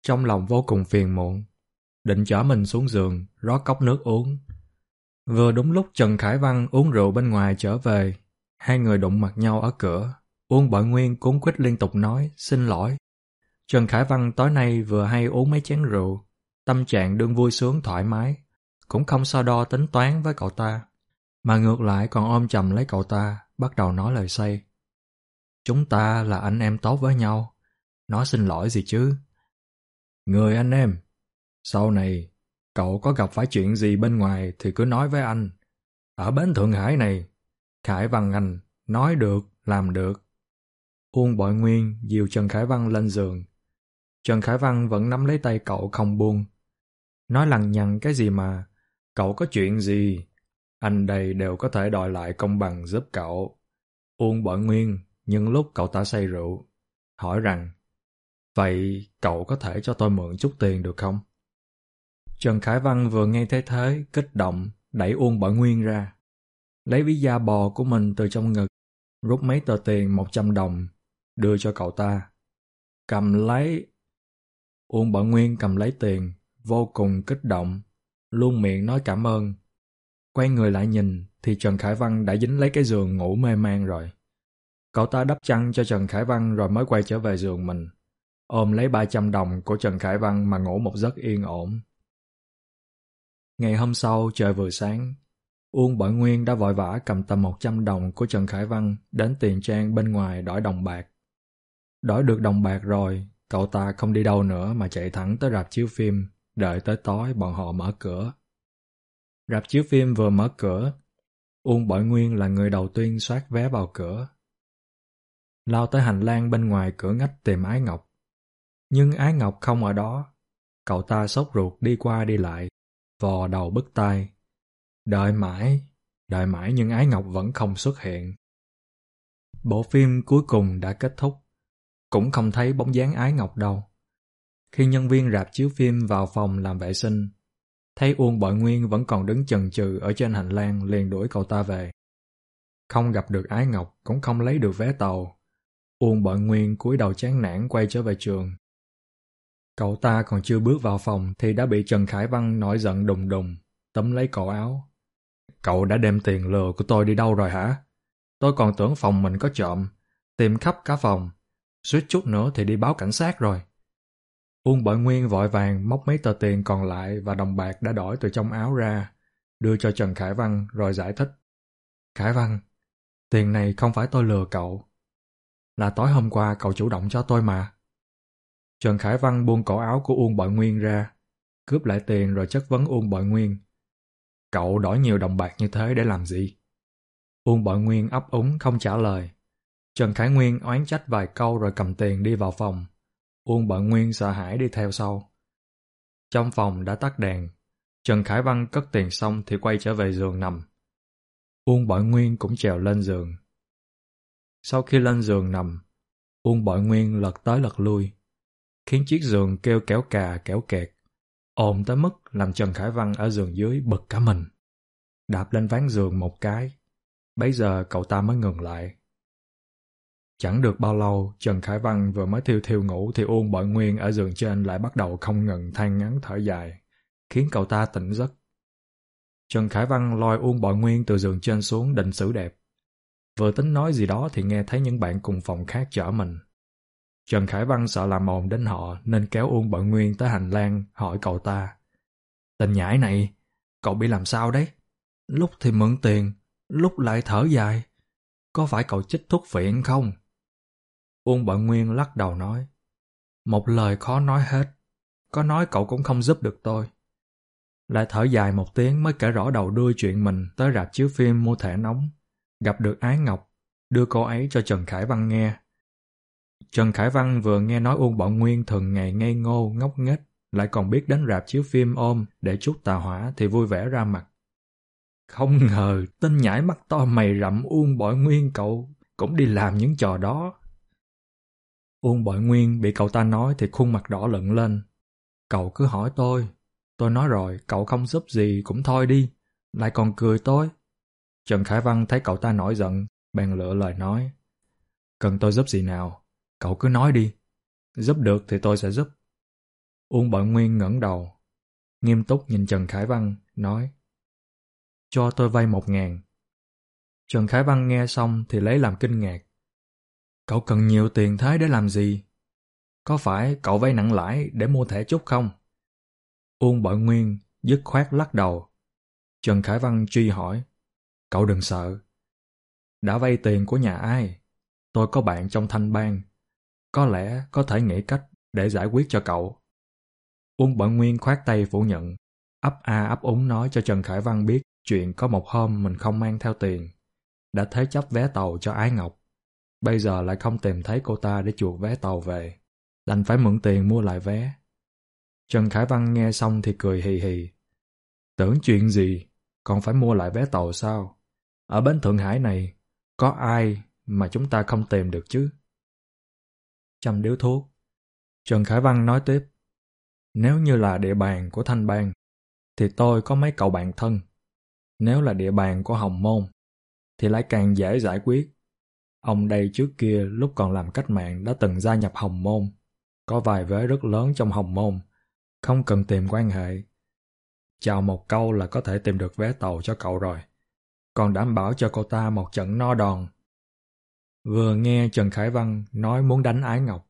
Speaker 1: Trong lòng vô cùng phiền muộn, định chở mình xuống giường, rót cốc nước uống. Vừa đúng lúc Trần Khải Văn uống rượu bên ngoài trở về, hai người đụng mặt nhau ở cửa. Uông Bội Nguyên cuốn quýt liên tục nói, xin lỗi. Trần Khải Văn tối nay vừa hay uống mấy chén rượu, tâm trạng đương vui sướng thoải mái, cũng không so đo tính toán với cậu ta, mà ngược lại còn ôm chầm lấy cậu ta, bắt đầu nói lời say. Chúng ta là anh em tốt với nhau, nói xin lỗi gì chứ. Người anh em, sau này cậu có gặp phải chuyện gì bên ngoài thì cứ nói với anh. Ở bến Thượng Hải này, Khải Văn Anh nói được, làm được. Uông Bội Nguyên dìu Trần Khải Văn lên giường. Trần Khải Văn vẫn nắm lấy tay cậu không buông. Nói lằng nhằng cái gì mà, cậu có chuyện gì, anh đây đều có thể đòi lại công bằng giúp cậu. Uông Bội Nguyên nhưng lúc cậu ta say rượu, hỏi rằng, vậy cậu có thể cho tôi mượn chút tiền được không? Trần Khải Văn vừa nghe thấy thế, kích động, đẩy Uông Bội Nguyên ra. Lấy ví da bò của mình từ trong ngực, rút mấy tờ tiền 100 đồng, đưa cho cậu ta. Cầm lấy. Uông Bội Nguyên cầm lấy tiền, vô cùng kích động, luôn miệng nói cảm ơn. Quay người lại nhìn, thì Trần Khải Văn đã dính lấy cái giường ngủ mê man rồi. Cậu ta đắp chăn cho Trần Khải Văn rồi mới quay trở về giường mình, ôm lấy 300 đồng của Trần Khải Văn mà ngủ một giấc yên ổn. Ngày hôm sau trời vừa sáng, Uông Bội Nguyên đã vội vã cầm tầm 100 đồng của Trần Khải Văn đến tiền trang bên ngoài đổi đồng bạc. Đổi được đồng bạc rồi, cậu ta không đi đâu nữa mà chạy thẳng tới rạp chiếu phim, đợi tới tối bọn họ mở cửa. Rạp chiếu phim vừa mở cửa, Uông Bội Nguyên là người đầu tiên soát vé vào cửa. Lao tới hành lang bên ngoài cửa ngách tìm Ái Ngọc. Nhưng Ái Ngọc không ở đó. Cậu ta sốt ruột đi qua đi lại, vò đầu bứt tai. Đợi mãi, đợi mãi nhưng Ái Ngọc vẫn không xuất hiện. Bộ phim cuối cùng đã kết thúc. Cũng không thấy bóng dáng Ái Ngọc đâu. Khi nhân viên rạp chiếu phim vào phòng làm vệ sinh, thấy Uông Bội Nguyên vẫn còn đứng chần chừ ở trên hành lang liền đuổi cậu ta về. Không gặp được Ái Ngọc, cũng không lấy được vé tàu. Uông Bội Nguyên cúi đầu chán nản quay trở về trường. Cậu ta còn chưa bước vào phòng thì đã bị Trần Khải Văn nổi giận đùng đùng, tấm lấy cổ áo. Cậu đã đem tiền lừa của tôi đi đâu rồi hả? Tôi còn tưởng phòng mình có trộm, tìm khắp cả phòng. Suýt chút nữa thì đi báo cảnh sát rồi. Uông Bội Nguyên vội vàng móc mấy tờ tiền còn lại và đồng bạc đã đổi từ trong áo ra, đưa cho Trần Khải Văn rồi giải thích. Khải Văn, tiền này không phải tôi lừa cậu. Là tối hôm qua cậu chủ động cho tôi mà. Trần Khải Văn buông cổ áo của Uông Bội Nguyên ra, cướp lại tiền rồi chất vấn Uông Bội Nguyên. Cậu đổi nhiều đồng bạc như thế để làm gì? Uông Bội Nguyên ấp úng không trả lời. Trần Khải Nguyên oán trách vài câu rồi cầm tiền đi vào phòng. Uông Bận Nguyên sợ hãi đi theo sau. Trong phòng đã tắt đèn. Trần Khải Văn cất tiền xong thì quay trở về giường nằm. Uông Bội Nguyên cũng trèo lên giường. Sau khi lên giường nằm, Uông Bội Nguyên lật tới lật lui, khiến chiếc giường kêu kéo cà kéo kẹt, ồn tới mức làm Trần Khải Văn ở giường dưới bực cả mình. Đạp lên ván giường một cái, bấy giờ cậu ta mới ngừng lại. Chẳng được bao lâu, Trần Khải Văn vừa mới thiêu thiêu ngủ thì Uông Bội Nguyên ở giường trên lại bắt đầu không ngừng than ngắn thở dài, khiến cậu ta tỉnh giấc. Trần Khải Văn lôi Uông Bội Nguyên từ giường trên xuống định xử đẹp. Vừa tính nói gì đó thì nghe thấy những bạn cùng phòng khác chở mình. Trần Khải Văn sợ làm ồn đến họ nên kéo Uông Bội Nguyên tới hành lang hỏi cậu ta. Tình nhãi này, cậu bị làm sao đấy? Lúc thì mượn tiền, lúc lại thở dài. Có phải cậu chích thuốc phiện không? Uông Bận Nguyên lắc đầu nói. Một lời khó nói hết. Có nói cậu cũng không giúp được tôi. Lại thở dài một tiếng mới kể rõ đầu đuôi chuyện mình tới rạp chiếu phim mua thẻ nóng. Gặp được Ái Ngọc, đưa cô ấy cho Trần Khải Văn nghe. Trần Khải Văn vừa nghe nói Uông Bận Nguyên thường ngày ngây ngô, ngốc nghếch, lại còn biết đến rạp chiếu phim ôm để chút tà hỏa thì vui vẻ ra mặt. Không ngờ tên nhãi mắt to mày rậm Uông Bội Nguyên cậu cũng đi làm những trò đó. Uông Bội Nguyên bị cậu ta nói thì khuôn mặt đỏ lận lên. Cậu cứ hỏi tôi. Tôi nói rồi, cậu không giúp gì cũng thôi đi. Lại còn cười tôi. Trần Khải Văn thấy cậu ta nổi giận, bèn lựa lời nói. Cần tôi giúp gì nào? Cậu cứ nói đi. Giúp được thì tôi sẽ giúp. Uông Bội Nguyên ngẩng đầu. Nghiêm túc nhìn Trần Khải Văn, nói. Cho tôi vay một ngàn. Trần Khải Văn nghe xong thì lấy làm kinh ngạc. Cậu cần nhiều tiền thế để làm gì? Có phải cậu vay nặng lãi để mua thẻ chúc không? Uông Bội Nguyên dứt khoát lắc đầu. Trần Khải Văn truy hỏi. Cậu đừng sợ. Đã vay tiền của nhà ai? Tôi có bạn trong thanh bang. Có lẽ có thể nghĩ cách để giải quyết cho cậu. Uông Bội Nguyên khoát tay phủ nhận. Ấp a ấp úng nói cho Trần Khải Văn biết chuyện có một hôm mình không mang theo tiền. Đã thế chấp vé tàu cho Ái Ngọc. Bây giờ lại không tìm thấy cô ta để chuộc vé tàu về. Đành phải mượn tiền mua lại vé. Trần Khải Văn nghe xong thì cười hì hì. Tưởng chuyện gì, còn phải mua lại vé tàu sao? Ở bến Thượng Hải này, có ai mà chúng ta không tìm được chứ? Chăm điếu thuốc. Trần Khải Văn nói tiếp. Nếu như là địa bàn của Thanh Bang, thì tôi có mấy cậu bạn thân. Nếu là địa bàn của Hồng Môn, thì lại càng dễ giải quyết. Ông đây trước kia lúc còn làm cách mạng đã từng gia nhập Hồng Môn. Có vài vế rất lớn trong Hồng Môn. Không cần tìm quan hệ. Chào một câu là có thể tìm được vé tàu cho cậu rồi. Còn đảm bảo cho cô ta một trận no đòn. Vừa nghe Trần Khải Văn nói muốn đánh Ái Ngọc.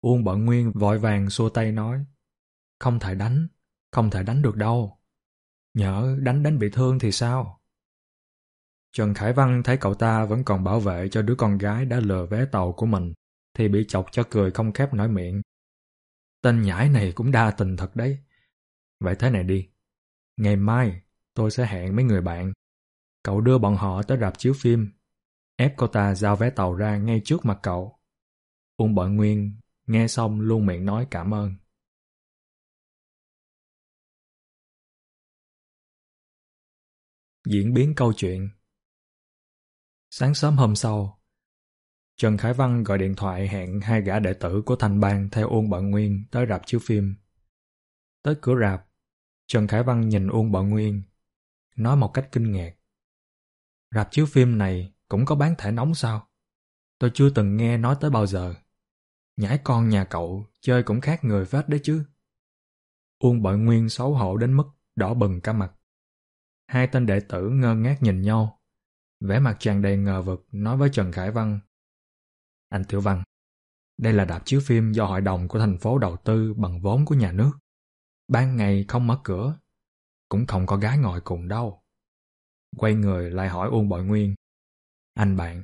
Speaker 1: Uông Bận Nguyên vội vàng xua tay nói. Không thể đánh, không thể đánh được đâu. Nhỡ đánh đánh bị thương thì sao? Trần Khải Văn thấy cậu ta vẫn còn bảo vệ cho đứa con gái đã lừa vé tàu của mình, thì bị chọc cho cười không khép nổi miệng. Tên nhãi này cũng đa tình thật đấy. Vậy thế này đi. Ngày mai, tôi sẽ hẹn mấy người bạn. Cậu đưa bọn họ tới rạp chiếu phim, ép cô ta giao vé tàu ra ngay trước mặt cậu. Uông Bội Nguyên nghe xong luôn miệng nói cảm ơn. Diễn biến câu chuyện Sáng sớm hôm sau, Trần Khải Văn gọi điện thoại hẹn hai gã đệ tử của thành bang theo Uông Bận Nguyên tới rạp chiếu phim. Tới cửa rạp, Trần Khải Văn nhìn Uông Bận Nguyên, nói một cách kinh ngạc. Rạp chiếu phim này cũng có bán thẻ nóng sao? Tôi chưa từng nghe nói tới bao giờ. Nhãi con nhà cậu chơi cũng khác người phết đấy chứ. Uông Bận Nguyên xấu hổ đến mức đỏ bừng cả mặt. Hai tên đệ tử ngơ ngác nhìn nhau vẻ mặt tràn đầy ngờ vực nói với Trần Khải Văn. Anh Tiểu Văn, đây là đạp chiếu phim do hội đồng của thành phố đầu tư bằng vốn của nhà nước. Ban ngày không mở cửa, cũng không có gái ngồi cùng đâu. Quay người lại hỏi Uông Bội Nguyên. Anh bạn,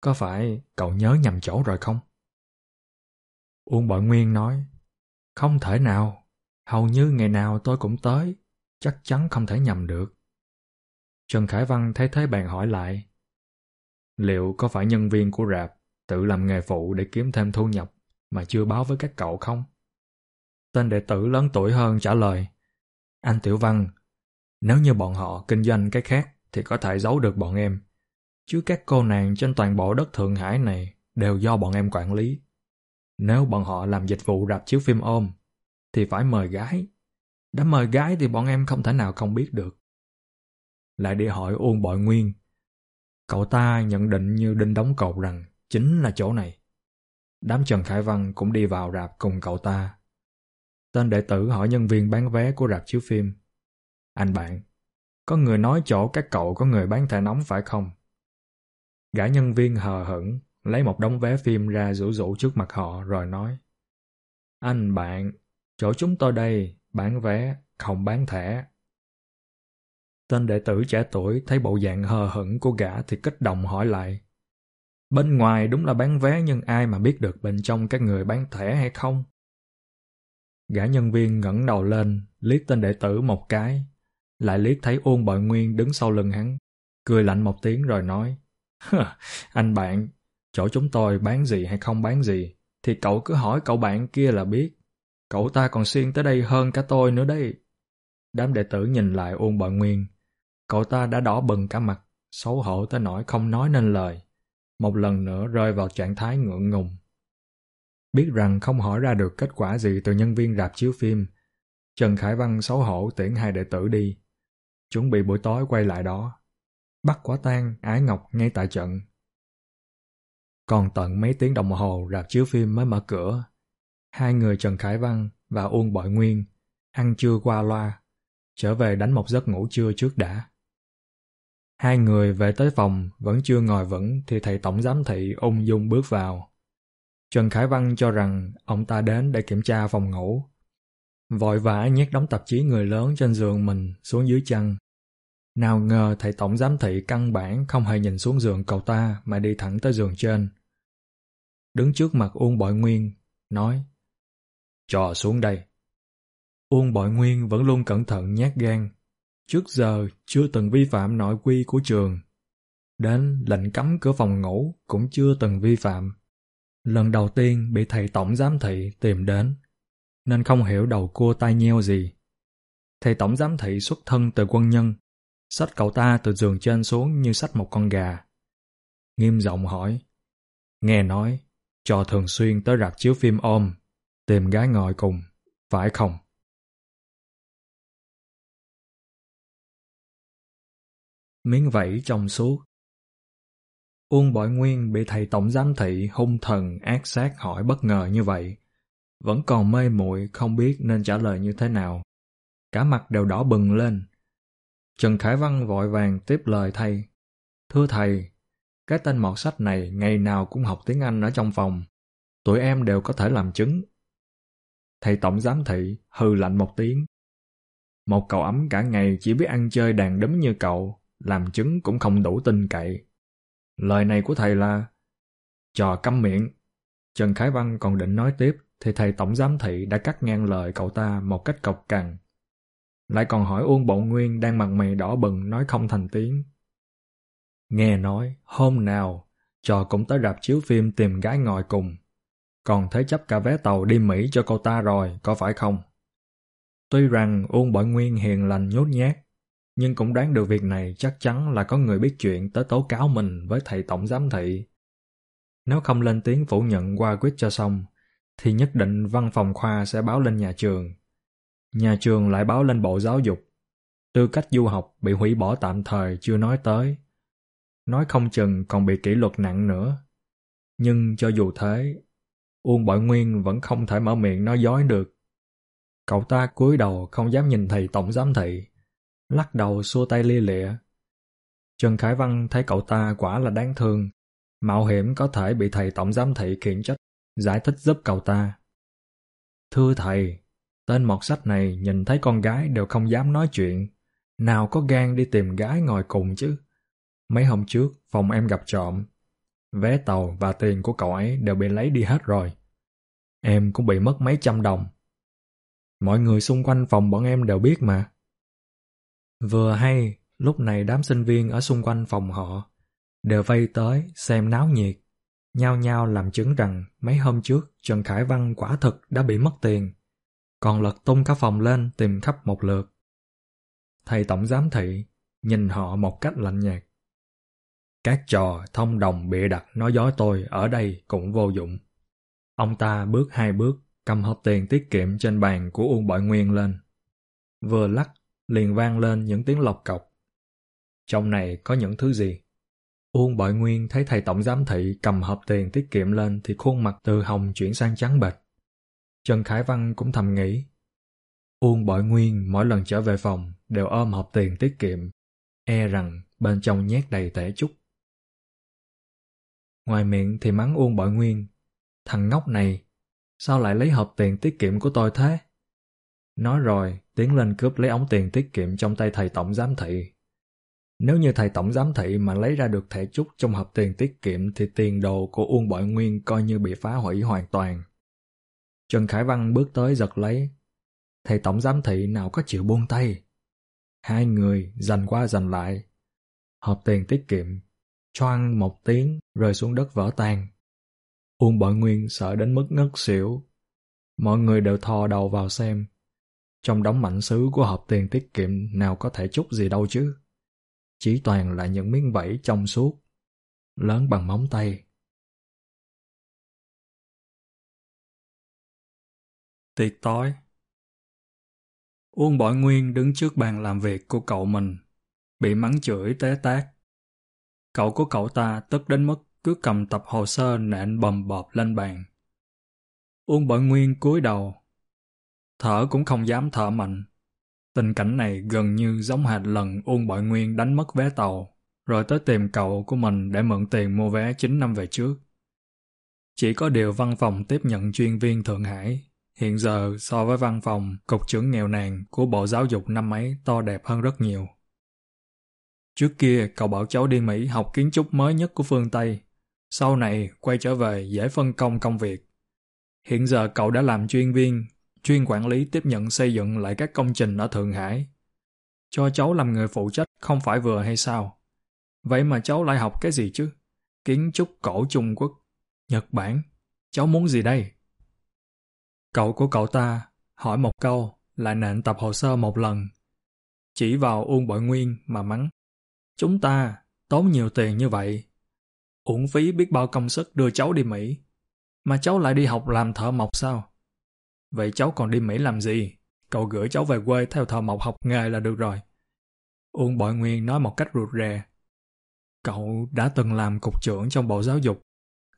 Speaker 1: có phải cậu nhớ nhầm chỗ rồi không? Uông Bội Nguyên nói, không thể nào, hầu như ngày nào tôi cũng tới, chắc chắn không thể nhầm được. Trần Khải Văn thấy thế bạn hỏi lại, liệu có phải nhân viên của rạp tự làm nghề phụ để kiếm thêm thu nhập mà chưa báo với các cậu không? Tên đệ tử lớn tuổi hơn trả lời, anh Tiểu Văn, nếu như bọn họ kinh doanh cái khác thì có thể giấu được bọn em. Chứ các cô nàng trên toàn bộ đất Thượng Hải này đều do bọn em quản lý. Nếu bọn họ làm dịch vụ rạp chiếu phim ôm, thì phải mời gái. Đã mời gái thì bọn em không thể nào không biết được. Lại đi hỏi Uông Bội Nguyên. Cậu ta nhận định như đinh đóng cột rằng chính là chỗ này. Đám Trần Khải Văn cũng đi vào rạp cùng cậu ta. Tên đệ tử hỏi nhân viên bán vé của rạp chiếu phim. Anh bạn, có người nói chỗ các cậu có người bán thẻ nóng phải không? Gã nhân viên hờ hững, lấy một đống vé phim ra rủ rủ trước mặt họ rồi nói. Anh bạn, chỗ chúng tôi đây, bán vé, không bán thẻ. Tên đệ tử trẻ tuổi thấy bộ dạng hờ hững của gã thì kích động hỏi lại. Bên ngoài đúng là bán vé nhưng ai mà biết được bên trong các người bán thẻ hay không? Gã nhân viên ngẩng đầu lên, liếc tên đệ tử một cái, lại liếc thấy Uông bội nguyên đứng sau lưng hắn, cười lạnh một tiếng rồi nói, anh bạn, chỗ chúng tôi bán gì hay không bán gì, thì cậu cứ hỏi cậu bạn kia là biết. Cậu ta còn xuyên tới đây hơn cả tôi nữa đấy. Đám đệ tử nhìn lại Uông bội nguyên, cậu ta đã đỏ bừng cả mặt, xấu hổ tới nỗi không nói nên lời. Một lần nữa rơi vào trạng thái ngượng ngùng. Biết rằng không hỏi ra được kết quả gì từ nhân viên rạp chiếu phim, Trần Khải Văn xấu hổ tiễn hai đệ tử đi. Chuẩn bị buổi tối quay lại đó. Bắt quả tang Ái Ngọc ngay tại trận. Còn tận mấy tiếng đồng hồ rạp chiếu phim mới mở cửa. Hai người Trần Khải Văn và Uông Bội Nguyên ăn trưa qua loa, trở về đánh một giấc ngủ trưa trước đã. Hai người về tới phòng vẫn chưa ngồi vững thì thầy tổng giám thị ung dung bước vào. Trần Khải Văn cho rằng ông ta đến để kiểm tra phòng ngủ. Vội vã nhét đóng tạp chí người lớn trên giường mình xuống dưới chăn. Nào ngờ thầy tổng giám thị căn bản không hề nhìn xuống giường cậu ta mà đi thẳng tới giường trên. Đứng trước mặt Uông Bội Nguyên, nói Cho xuống đây. Uông Bội Nguyên vẫn luôn cẩn thận nhát gan. Trước giờ chưa từng vi phạm nội quy của trường. Đến lệnh cấm cửa phòng ngủ cũng chưa từng vi phạm. Lần đầu tiên bị thầy tổng giám thị tìm đến, nên không hiểu đầu cua tai nheo gì. Thầy tổng giám thị xuất thân từ quân nhân, xách cậu ta từ giường trên xuống như xách một con gà. Nghiêm giọng hỏi, nghe nói, trò thường xuyên tới rạp chiếu phim ôm, tìm gái ngồi cùng, phải không? Miếng vẫy trong suốt Uông Bội Nguyên bị thầy tổng giám thị hung thần ác sát hỏi bất ngờ như vậy. Vẫn còn mê muội không biết nên trả lời như thế nào. Cả mặt đều đỏ bừng lên. Trần Khải Văn vội vàng tiếp lời thầy. Thưa thầy, cái tên mọt sách này ngày nào cũng học tiếng Anh ở trong phòng. Tụi em đều có thể làm chứng. Thầy tổng giám thị hừ lạnh một tiếng. Một cậu ấm cả ngày chỉ biết ăn chơi đàn đấm như cậu, làm chứng cũng không đủ tin cậy. Lời này của thầy là Trò câm miệng. Trần Khải Văn còn định nói tiếp thì thầy tổng giám thị đã cắt ngang lời cậu ta một cách cộc cằn. Lại còn hỏi Uông Bộ Nguyên đang mặt mày đỏ bừng nói không thành tiếng. Nghe nói, hôm nào, trò cũng tới rạp chiếu phim tìm gái ngồi cùng. Còn thế chấp cả vé tàu đi Mỹ cho cô ta rồi, có phải không? Tuy rằng Uông Bội Nguyên hiền lành nhút nhát, nhưng cũng đoán được việc này chắc chắn là có người biết chuyện tới tố cáo mình với thầy tổng giám thị. Nếu không lên tiếng phủ nhận qua quyết cho xong, thì nhất định văn phòng khoa sẽ báo lên nhà trường. Nhà trường lại báo lên bộ giáo dục. Tư cách du học bị hủy bỏ tạm thời chưa nói tới. Nói không chừng còn bị kỷ luật nặng nữa. Nhưng cho dù thế, Uông Bội Nguyên vẫn không thể mở miệng nói dối được. Cậu ta cúi đầu không dám nhìn thầy tổng giám thị, lắc đầu xua tay lia lịa. Trần Khải Văn thấy cậu ta quả là đáng thương, mạo hiểm có thể bị thầy tổng giám thị khiển trách, giải thích giúp cậu ta. Thưa thầy, tên mọt sách này nhìn thấy con gái đều không dám nói chuyện, nào có gan đi tìm gái ngồi cùng chứ. Mấy hôm trước, phòng em gặp trộm. Vé tàu và tiền của cậu ấy đều bị lấy đi hết rồi. Em cũng bị mất mấy trăm đồng. Mọi người xung quanh phòng bọn em đều biết mà. Vừa hay, lúc này đám sinh viên ở xung quanh phòng họ đều vây tới xem náo nhiệt, nhao nhao làm chứng rằng mấy hôm trước Trần Khải Văn quả thực đã bị mất tiền, còn lật tung cả phòng lên tìm khắp một lượt. Thầy tổng giám thị nhìn họ một cách lạnh nhạt. Các trò thông đồng bịa đặt nói dối tôi ở đây cũng vô dụng. Ông ta bước hai bước, cầm hộp tiền tiết kiệm trên bàn của Uông Bội Nguyên lên. Vừa lắc, liền vang lên những tiếng lọc cọc. Trong này có những thứ gì? Uông Bội Nguyên thấy thầy tổng giám thị cầm hộp tiền tiết kiệm lên thì khuôn mặt từ hồng chuyển sang trắng bệch. Trần Khải Văn cũng thầm nghĩ. Uông Bội Nguyên mỗi lần trở về phòng đều ôm hộp tiền tiết kiệm, e rằng bên trong nhét đầy tể chút. Ngoài miệng thì mắng Uông Bội Nguyên, thằng ngốc này, sao lại lấy hộp tiền tiết kiệm của tôi thế? Nói rồi, tiến lên cướp lấy ống tiền tiết kiệm trong tay thầy tổng giám thị. Nếu như thầy tổng giám thị mà lấy ra được thẻ chúc trong hộp tiền tiết kiệm thì tiền đồ của Uông Bội Nguyên coi như bị phá hủy hoàn toàn. Trần Khải Văn bước tới giật lấy. Thầy tổng giám thị nào có chịu buông tay. Hai người giành qua giành lại. Hộp tiền tiết kiệm, choang một tiếng rơi xuống đất vỡ tan. Uông Bội Nguyên sợ đến mức ngất xỉu. Mọi người đều thò đầu vào xem. Trong đống mảnh sứ của hộp tiền tiết kiệm nào có thể chút gì đâu chứ. Chỉ toàn là những miếng vẫy trong suốt, lớn bằng móng tay. Tiệc tối Uông Bội Nguyên đứng trước bàn làm việc của cậu mình, bị mắng chửi té tát. Cậu của cậu ta tức đến mức cứ cầm tập hồ sơ nện bầm bọp lên bàn. Uông Bội Nguyên cúi đầu, thở cũng không dám thở mạnh. Tình cảnh này gần như giống hệt lần Uông Bội Nguyên đánh mất vé tàu, rồi tới tìm cậu của mình để mượn tiền mua vé 9 năm về trước. Chỉ có điều văn phòng tiếp nhận chuyên viên Thượng Hải, hiện giờ so với văn phòng cục trưởng nghèo nàn của Bộ Giáo dục năm ấy to đẹp hơn rất nhiều. Trước kia cậu bảo cháu đi Mỹ học kiến trúc mới nhất của phương Tây, sau này quay trở về dễ phân công công việc. Hiện giờ cậu đã làm chuyên viên chuyên quản lý tiếp nhận xây dựng lại các công trình ở Thượng Hải. Cho cháu làm người phụ trách không phải vừa hay sao? Vậy mà cháu lại học cái gì chứ? Kiến trúc cổ Trung Quốc, Nhật Bản. Cháu muốn gì đây? Cậu của cậu ta hỏi một câu, lại nện tập hồ sơ một lần. Chỉ vào Uông Bội Nguyên mà mắng. Chúng ta tốn nhiều tiền như vậy. Uổng phí biết bao công sức đưa cháu đi Mỹ. Mà cháu lại đi học làm thợ mộc sao? Vậy cháu còn đi Mỹ làm gì? Cậu gửi cháu về quê theo thợ mộc học nghề là được rồi. Uông Bội Nguyên nói một cách ruột rè. Cậu đã từng làm cục trưởng trong bộ giáo dục.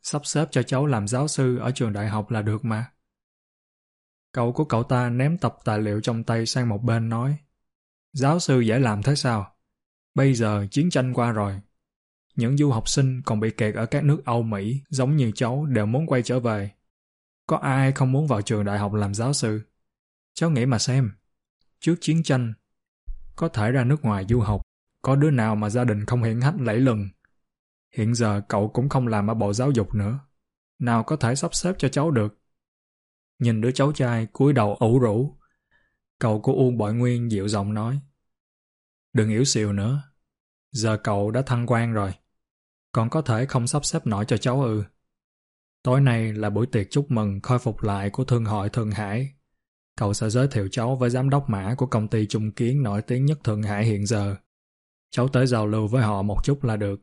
Speaker 1: Sắp xếp cho cháu làm giáo sư ở trường đại học là được mà. Cậu của cậu ta ném tập tài liệu trong tay sang một bên nói. Giáo sư dễ làm thế sao? Bây giờ chiến tranh qua rồi. Những du học sinh còn bị kẹt ở các nước Âu Mỹ giống như cháu đều muốn quay trở về. Có ai không muốn vào trường đại học làm giáo sư? Cháu nghĩ mà xem. Trước chiến tranh, có thể ra nước ngoài du học, có đứa nào mà gia đình không hiển hách lẫy lừng. Hiện giờ cậu cũng không làm ở bộ giáo dục nữa. Nào có thể sắp xếp cho cháu được. Nhìn đứa cháu trai cúi đầu ủ rũ. Cậu của Uông Bội Nguyên dịu giọng nói. Đừng yếu xìu nữa. giờ cậu đã thăng quan rồi. Còn có thể không sắp xếp nổi cho cháu ư. Tối nay là buổi tiệc chúc mừng khôi phục lại của Thương hội Thượng Hải. Cậu sẽ giới thiệu cháu với giám đốc mã của công ty trung kiến nổi tiếng nhất Thượng Hải hiện giờ. Cháu tới giao lưu với họ một chút là được.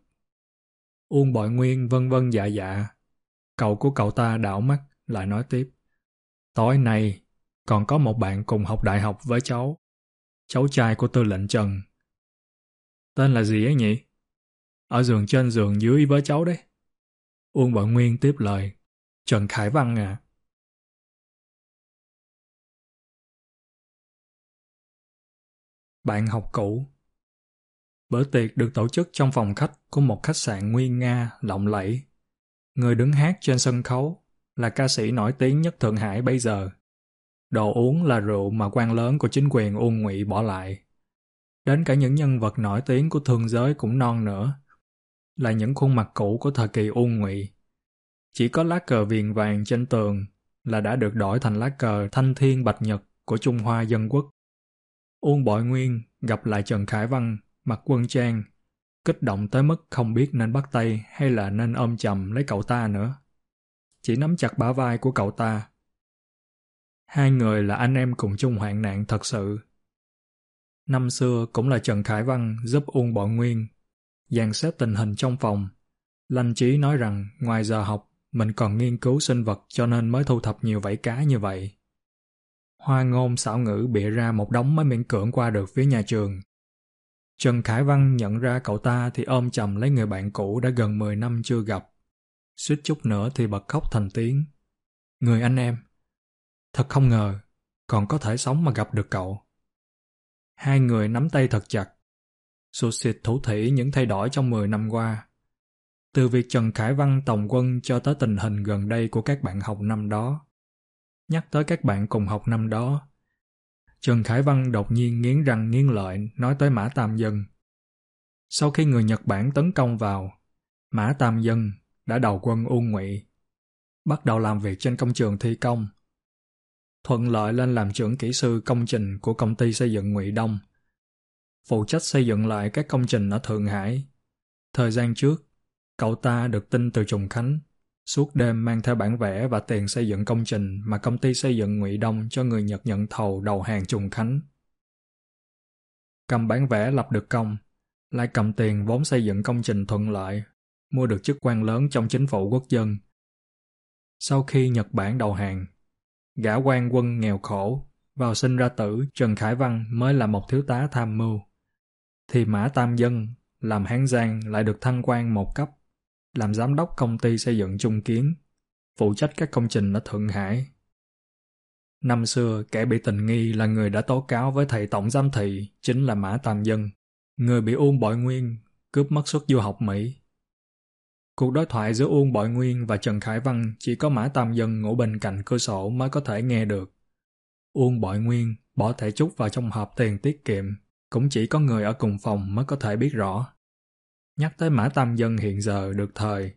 Speaker 1: Uông Bội Nguyên vân vân dạ dạ. Cậu của cậu ta đảo mắt, lại nói tiếp. Tối nay, còn có một bạn cùng học đại học với cháu. Cháu trai của tư lệnh Trần. Tên là gì ấy nhỉ? Ở giường trên giường dưới với cháu đấy. Uông Bảo Nguyên tiếp lời. Trần Khải Văn à. Bạn học cũ Bữa tiệc được tổ chức trong phòng khách của một khách sạn nguyên nga, lộng lẫy. Người đứng hát trên sân khấu là ca sĩ nổi tiếng nhất Thượng Hải bây giờ. Đồ uống là rượu mà quan lớn của chính quyền Uông Ngụy bỏ lại. Đến cả những nhân vật nổi tiếng của thương giới cũng non nữa. Là những khuôn mặt cũ của thời kỳ Uông Ngụy. Chỉ có lá cờ viền vàng trên tường là đã được đổi thành lá cờ thanh thiên bạch nhật của Trung Hoa Dân Quốc. Uông Bội Nguyên gặp lại Trần Khải Văn mặc quân trang, kích động tới mức không biết nên bắt tay hay là nên ôm chầm lấy cậu ta nữa. Chỉ nắm chặt bả vai của cậu ta. Hai người là anh em cùng chung hoạn nạn thật sự. Năm xưa cũng là Trần Khải Văn giúp Uông Bội Nguyên dàn xếp tình hình trong phòng. Lanh Chí nói rằng ngoài giờ học mình còn nghiên cứu sinh vật cho nên mới thu thập nhiều vảy cá như vậy. Hoa ngôn xảo ngữ bịa ra một đống mới miễn cưỡng qua được phía nhà trường. Trần Khải Văn nhận ra cậu ta thì ôm chầm lấy người bạn cũ đã gần 10 năm chưa gặp. Suýt chút nữa thì bật khóc thành tiếng. Người anh em. Thật không ngờ, còn có thể sống mà gặp được cậu. Hai người nắm tay thật chặt. Sụt xịt thủ thỉ những thay đổi trong 10 năm qua. Từ việc Trần Khải Văn tổng quân cho tới tình hình gần đây của các bạn học năm đó. Nhắc tới các bạn cùng học năm đó, Trần Khải Văn đột nhiên nghiến răng nghiến lợi nói tới Mã Tam Dân. Sau khi người Nhật Bản tấn công vào, Mã Tam Dân đã đầu quân u Ngụy, bắt đầu làm việc trên công trường thi công. Thuận lợi lên làm trưởng kỹ sư công trình của công ty xây dựng Ngụy Đông, phụ trách xây dựng lại các công trình ở Thượng Hải. Thời gian trước, cậu ta được tin từ Trùng Khánh Suốt đêm mang theo bản vẽ và tiền xây dựng công trình mà công ty xây dựng Ngụy Đông cho người Nhật nhận thầu đầu hàng trùng khánh. Cầm bản vẽ lập được công, lại cầm tiền vốn xây dựng công trình thuận lợi, mua được chức quan lớn trong chính phủ quốc dân. Sau khi Nhật Bản đầu hàng, gã quan quân nghèo khổ, vào sinh ra tử Trần Khải Văn mới là một thiếu tá tham mưu. Thì Mã Tam Dân làm Hán Giang lại được thăng quan một cấp làm giám đốc công ty xây dựng Trung Kiến, phụ trách các công trình ở Thượng Hải. Năm xưa, kẻ bị tình nghi là người đã tố cáo với thầy tổng giám thị, chính là Mã Tam Dân, người bị Uông Bội Nguyên cướp mất suất du học Mỹ. Cuộc đối thoại giữa Uông Bội Nguyên và Trần Khải Văn chỉ có Mã Tam Dân ngủ bên cạnh cửa sổ mới có thể nghe được. Uông Bội Nguyên bỏ thẻ trúc vào trong hộp tiền tiết kiệm, cũng chỉ có người ở cùng phòng mới có thể biết rõ. Nhắc tới Mã Tam Dân hiện giờ được thời,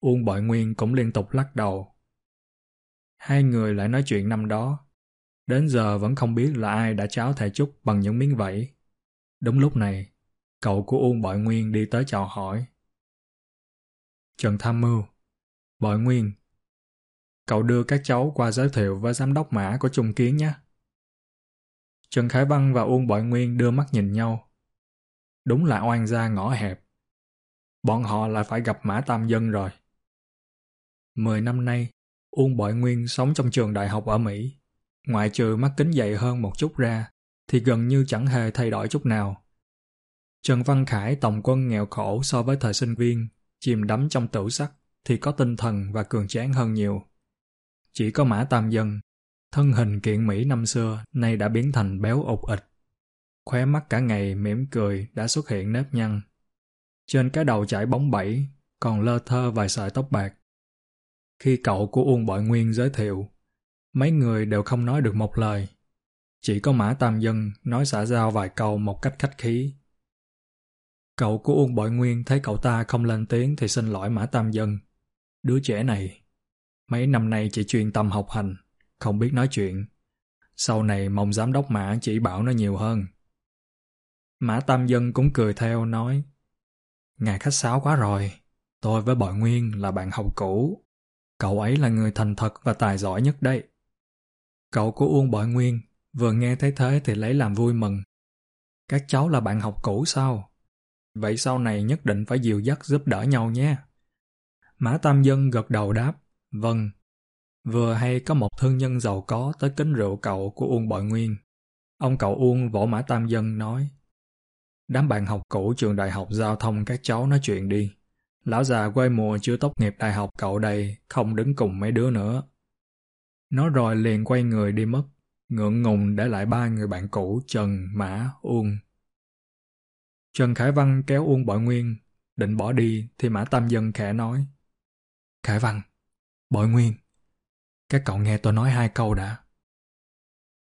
Speaker 1: Uông Bội Nguyên cũng liên tục lắc đầu. Hai người lại nói chuyện năm đó. Đến giờ vẫn không biết là ai đã cháo thẻ chúc bằng những miếng vẫy. Đúng lúc này, cậu của Uông Bội Nguyên đi tới chào hỏi. Trần Tham Mưu, Bội Nguyên, cậu đưa các cháu qua giới thiệu với giám đốc mã của Trung Kiến nhé. Trần Khải Văn và Uông Bội Nguyên đưa mắt nhìn nhau. Đúng là oan gia ngõ hẹp bọn họ lại phải gặp Mã Tam Dân rồi. Mười năm nay, Uông Bội Nguyên sống trong trường đại học ở Mỹ. Ngoại trừ mắt kính dày hơn một chút ra, thì gần như chẳng hề thay đổi chút nào. Trần Văn Khải tổng quân nghèo khổ so với thời sinh viên, chìm đắm trong tử sắc, thì có tinh thần và cường tráng hơn nhiều. Chỉ có Mã Tam Dân, thân hình kiện Mỹ năm xưa nay đã biến thành béo ục ịch. Khóe mắt cả ngày mỉm cười đã xuất hiện nếp nhăn. Trên cái đầu chảy bóng bẫy, còn lơ thơ vài sợi tóc bạc. Khi cậu của Uông Bội Nguyên giới thiệu, mấy người đều không nói được một lời. Chỉ có Mã Tam Dân nói xã giao vài câu một cách khách khí. Cậu của Uông Bội Nguyên thấy cậu ta không lên tiếng thì xin lỗi Mã Tam Dân. Đứa trẻ này, mấy năm nay chỉ chuyên tâm học hành, không biết nói chuyện. Sau này mong giám đốc Mã chỉ bảo nó nhiều hơn. Mã Tam Dân cũng cười theo nói ngài khách sáo quá rồi. Tôi với Bội Nguyên là bạn học cũ. Cậu ấy là người thành thật và tài giỏi nhất đây. Cậu của Uông Bội Nguyên vừa nghe thấy thế thì lấy làm vui mừng. Các cháu là bạn học cũ sao? Vậy sau này nhất định phải dìu dắt giúp đỡ nhau nhé. Mã Tam Dân gật đầu đáp, vâng. Vừa hay có một thương nhân giàu có tới kính rượu cậu của Uông Bội Nguyên. Ông cậu Uông vỗ Mã Tam Dân nói, Đám bạn học cũ trường đại học giao thông các cháu nói chuyện đi. Lão già quay mùa chưa tốt nghiệp đại học cậu đây, không đứng cùng mấy đứa nữa. Nói rồi liền quay người đi mất, ngượng ngùng để lại ba người bạn cũ Trần, Mã, Uông. Trần Khải Văn kéo Uông Bội Nguyên, định bỏ đi thì Mã Tam Dân khẽ nói. Khải Văn, Bội Nguyên, các cậu nghe tôi nói hai câu đã.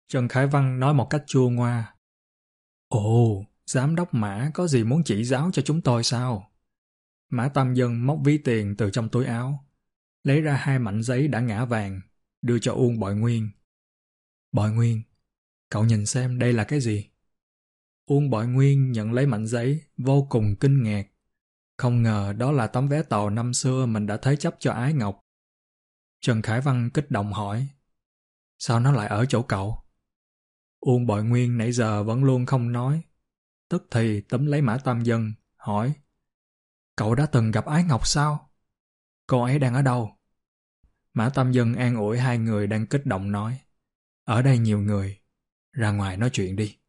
Speaker 1: Trần Khải Văn nói một cách chua ngoa. Ồ, giám đốc Mã có gì muốn chỉ giáo cho chúng tôi sao? Mã Tam Dân móc ví tiền từ trong túi áo, lấy ra hai mảnh giấy đã ngã vàng, đưa cho Uông Bội Nguyên. Bội Nguyên, cậu nhìn xem đây là cái gì? Uông Bội Nguyên nhận lấy mảnh giấy, vô cùng kinh ngạc. Không ngờ đó là tấm vé tàu năm xưa mình đã thế chấp cho Ái Ngọc. Trần Khải Văn kích động hỏi, sao nó lại ở chỗ cậu? Uông Bội Nguyên nãy giờ vẫn luôn không nói. Tức thì tấm lấy mã tam dân, hỏi, cậu đã từng gặp Ái Ngọc sao? Cô ấy đang ở đâu? Mã Tam Dân an ủi hai người đang kích động nói. Ở đây nhiều người, ra ngoài nói chuyện đi.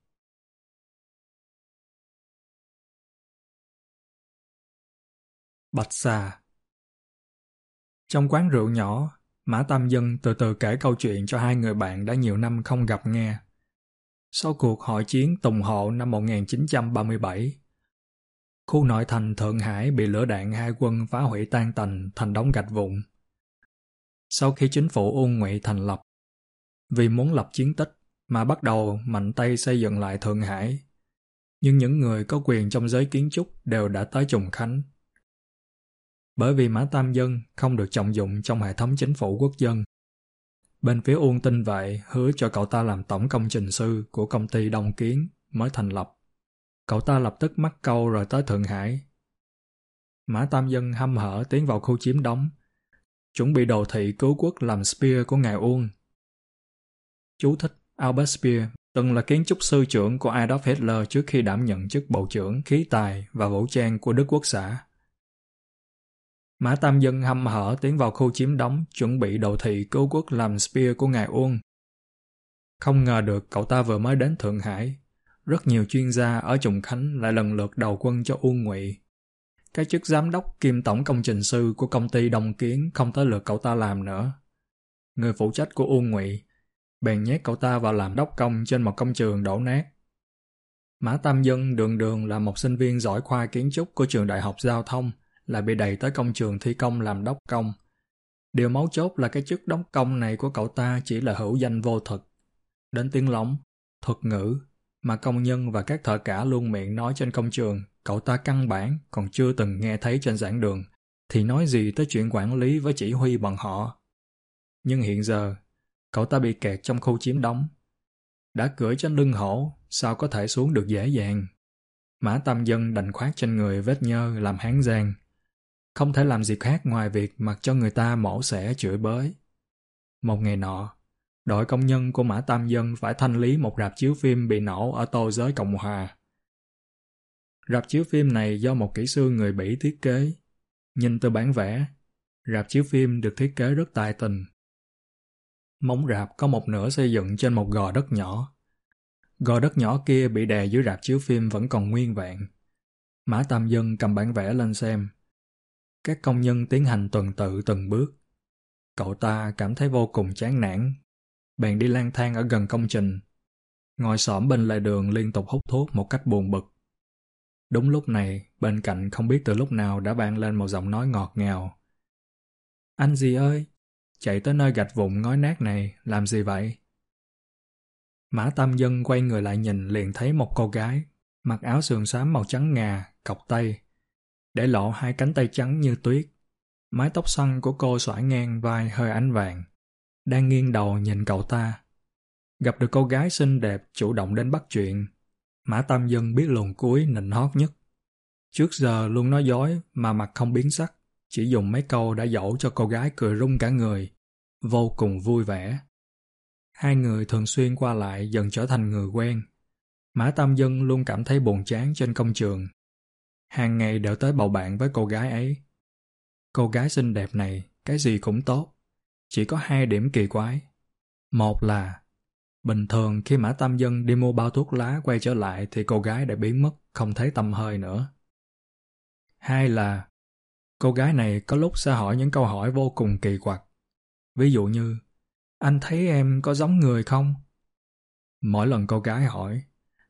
Speaker 1: Bạch xà Trong quán rượu nhỏ, Mã Tam Dân từ từ kể câu chuyện cho hai người bạn đã nhiều năm không gặp nghe. Sau cuộc hội chiến Tùng Hộ năm 1937, khu nội thành Thượng Hải bị lửa đạn hai quân phá hủy tan tành thành đống gạch vụn. Sau khi chính phủ Ung Ngụy thành lập, vì muốn lập chiến tích mà bắt đầu mạnh tay xây dựng lại Thượng Hải. Nhưng những người có quyền trong giới kiến trúc đều đã tới Trùng Khánh. Bởi vì Mã Tam Dân không được trọng dụng trong hệ thống chính phủ quốc dân. Bên phía Uông tin vậy hứa cho cậu ta làm tổng công trình sư của công ty Đông Kiến mới thành lập. Cậu ta lập tức mắc câu rồi tới Thượng Hải. Mã Tam Dân hăm hở tiến vào khu chiếm đóng, chuẩn bị đồ thị cứu quốc làm spear của ngài Uông Chú thích Albert Speer từng là kiến trúc sư trưởng của Adolf Hitler trước khi đảm nhận chức bộ trưởng khí tài và vũ trang của Đức Quốc xã. Mã Tam Dân hăm hở tiến vào khu chiếm đóng chuẩn bị đầu thị cứu quốc làm Spear của ngài Uông. Không ngờ được cậu ta vừa mới đến Thượng Hải. Rất nhiều chuyên gia ở Trùng Khánh lại lần lượt đầu quân cho Uông Ngụy. Cái chức giám đốc kiêm tổng công trình sư của công ty Đông Kiến không tới lượt cậu ta làm nữa. Người phụ trách của Uông Ngụy bèn nhét cậu ta vào làm đốc công trên một công trường đổ nát. Mã Tam Dân đường đường là một sinh viên giỏi khoa kiến trúc của trường đại học giao thông, là bị đẩy tới công trường thi công làm đốc công. Điều máu chốt là cái chức đốc công này của cậu ta chỉ là hữu danh vô thực. Đến tiếng lóng, thuật ngữ, mà công nhân và các thợ cả luôn miệng nói trên công trường, cậu ta căn bản còn chưa từng nghe thấy trên giảng đường, thì nói gì tới chuyện quản lý với chỉ huy bọn họ. Nhưng hiện giờ, Cậu ta bị kẹt trong khu chiếm đóng. Đã cưỡi trên lưng hổ, sao có thể xuống được dễ dàng. Mã Tam Dân đành khoát trên người vết nhơ làm hán giang. Không thể làm gì khác ngoài việc mặc cho người ta mổ xẻ chửi bới. Một ngày nọ, đội công nhân của Mã Tam Dân phải thanh lý một rạp chiếu phim bị nổ ở tô giới Cộng Hòa. Rạp chiếu phim này do một kỹ sư người Bỉ thiết kế. Nhìn từ bản vẽ, rạp chiếu phim được thiết kế rất tài tình. Móng rạp có một nửa xây dựng trên một gò đất nhỏ. Gò đất nhỏ kia bị đè dưới rạp chiếu phim vẫn còn nguyên vẹn. Mã Tam Dân cầm bản vẽ lên xem. Các công nhân tiến hành tuần tự từng bước. Cậu ta cảm thấy vô cùng chán nản. Bèn đi lang thang ở gần công trình. Ngồi xổm bên lề đường liên tục hút thuốc một cách buồn bực. Đúng lúc này, bên cạnh không biết từ lúc nào đã vang lên một giọng nói ngọt ngào. Anh gì ơi, chạy tới nơi gạch vụn ngói nát này, làm gì vậy? Mã Tam Dân quay người lại nhìn liền thấy một cô gái, mặc áo sườn xám màu trắng ngà, cọc tay, để lộ hai cánh tay trắng như tuyết. Mái tóc xoăn của cô xõa ngang vai hơi ánh vàng, đang nghiêng đầu nhìn cậu ta. Gặp được cô gái xinh đẹp chủ động đến bắt chuyện, Mã Tam Dân biết luồn cuối nịnh hót nhất. Trước giờ luôn nói dối mà mặt không biến sắc, chỉ dùng mấy câu đã dỗ cho cô gái cười rung cả người, vô cùng vui vẻ. Hai người thường xuyên qua lại dần trở thành người quen. Mã Tam Dân luôn cảm thấy buồn chán trên công trường. Hàng ngày đều tới bầu bạn với cô gái ấy. Cô gái xinh đẹp này, cái gì cũng tốt. Chỉ có hai điểm kỳ quái. Một là, bình thường khi Mã Tam Dân đi mua bao thuốc lá quay trở lại thì cô gái đã biến mất, không thấy tâm hơi nữa. Hai là, cô gái này có lúc sẽ hỏi những câu hỏi vô cùng kỳ quặc. Ví dụ như, anh thấy em có giống người không? Mỗi lần cô gái hỏi,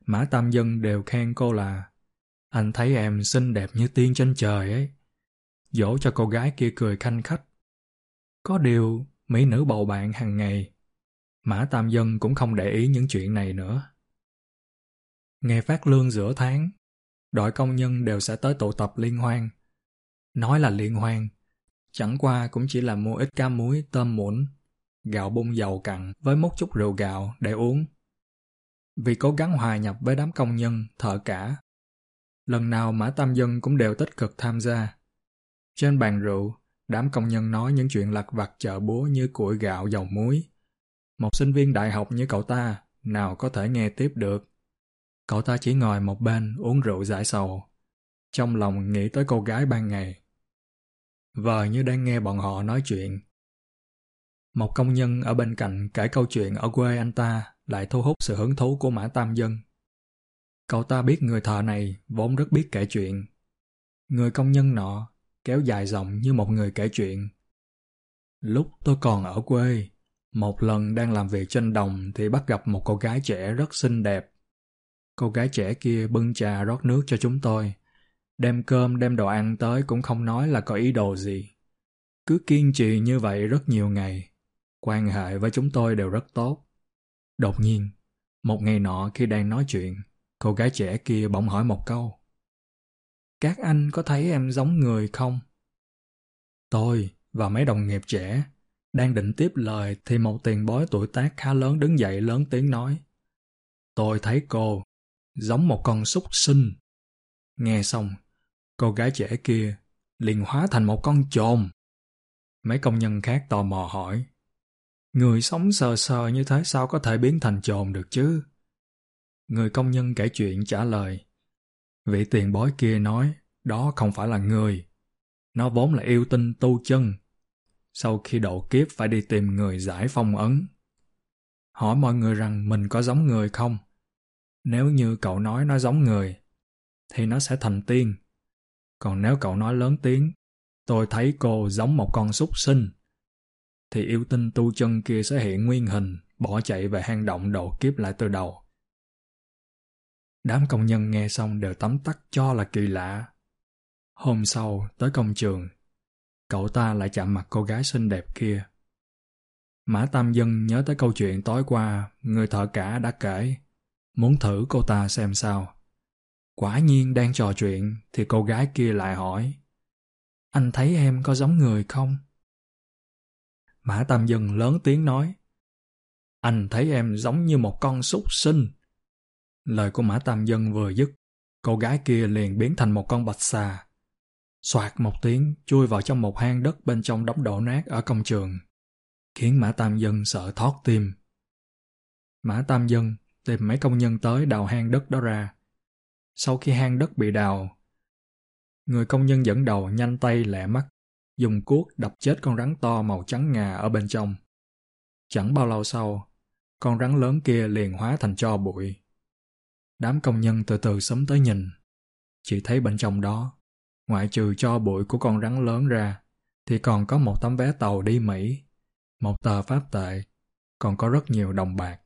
Speaker 1: Mã Tam Dân đều khen cô là anh thấy em xinh đẹp như tiên trên trời ấy. Dỗ cho cô gái kia cười khanh khách. Có điều, mỹ nữ bầu bạn hàng ngày. Mã Tam Dân cũng không để ý những chuyện này nữa. Ngày phát lương giữa tháng, đội công nhân đều sẽ tới tụ tập liên hoan. Nói là liên hoan, chẳng qua cũng chỉ là mua ít cá muối, tôm muỗng, gạo bung dầu cặn với một chút rượu gạo để uống. Vì cố gắng hòa nhập với đám công nhân, thợ cả. Lần nào Mã Tam Dân cũng đều tích cực tham gia. Trên bàn rượu, đám công nhân nói những chuyện lặt vặt chợ búa như củi gạo dầu muối. Một sinh viên đại học như cậu ta, nào có thể nghe tiếp được. Cậu ta chỉ ngồi một bên uống rượu giải sầu. Trong lòng nghĩ tới cô gái ban ngày. Vờ như đang nghe bọn họ nói chuyện. Một công nhân ở bên cạnh kể câu chuyện ở quê anh ta lại thu hút sự hứng thú của Mã Tam Dân. Cậu ta biết người thợ này vốn rất biết kể chuyện. Người công nhân nọ kéo dài dòng như một người kể chuyện. Lúc tôi còn ở quê, một lần đang làm việc trên đồng thì bắt gặp một cô gái trẻ rất xinh đẹp. Cô gái trẻ kia bưng trà rót nước cho chúng tôi. Đem cơm đem đồ ăn tới cũng không nói là có ý đồ gì. Cứ kiên trì như vậy rất nhiều ngày. Quan hệ với chúng tôi đều rất tốt. Đột nhiên, một ngày nọ khi đang nói chuyện, cô gái trẻ kia bỗng hỏi một câu. Các anh có thấy em giống người không? Tôi và mấy đồng nghiệp trẻ đang định tiếp lời thì một tiền bối tuổi tác khá lớn đứng dậy lớn tiếng nói. Tôi thấy cô giống một con súc sinh. Nghe xong, cô gái trẻ kia liền hóa thành một con chồn. Mấy công nhân khác tò mò hỏi. Người sống sờ sờ như thế sao có thể biến thành chồn được chứ? Người công nhân kể chuyện trả lời. Vị tiền bói kia nói, đó không phải là người. Nó vốn là yêu tinh tu chân. Sau khi độ kiếp phải đi tìm người giải phong ấn. Hỏi mọi người rằng mình có giống người không? Nếu như cậu nói nó giống người, thì nó sẽ thành tiên. Còn nếu cậu nói lớn tiếng, tôi thấy cô giống một con súc sinh, thì yêu tinh tu chân kia sẽ hiện nguyên hình, bỏ chạy về hang động độ kiếp lại từ đầu. Đám công nhân nghe xong đều tấm tắc cho là kỳ lạ. Hôm sau, tới công trường, cậu ta lại chạm mặt cô gái xinh đẹp kia. Mã Tam Dân nhớ tới câu chuyện tối qua người thợ cả đã kể, muốn thử cô ta xem sao. Quả nhiên đang trò chuyện thì cô gái kia lại hỏi, anh thấy em có giống người không? Mã Tam Dân lớn tiếng nói, anh thấy em giống như một con súc sinh. Lời của Mã Tam Dân vừa dứt, cô gái kia liền biến thành một con bạch xà. Xoạt một tiếng, chui vào trong một hang đất bên trong đống đổ nát ở công trường, khiến Mã Tam Dân sợ thót tim. Mã Tam Dân tìm mấy công nhân tới đào hang đất đó ra. Sau khi hang đất bị đào, người công nhân dẫn đầu nhanh tay lẹ mắt, dùng cuốc đập chết con rắn to màu trắng ngà ở bên trong. Chẳng bao lâu sau, con rắn lớn kia liền hóa thành cho bụi. Đám công nhân từ từ sớm tới nhìn. Chỉ thấy bên trong đó, ngoại trừ cho bụi của con rắn lớn ra, thì còn có một tấm vé tàu đi Mỹ, một tờ pháp tệ, còn có rất nhiều đồng bạc.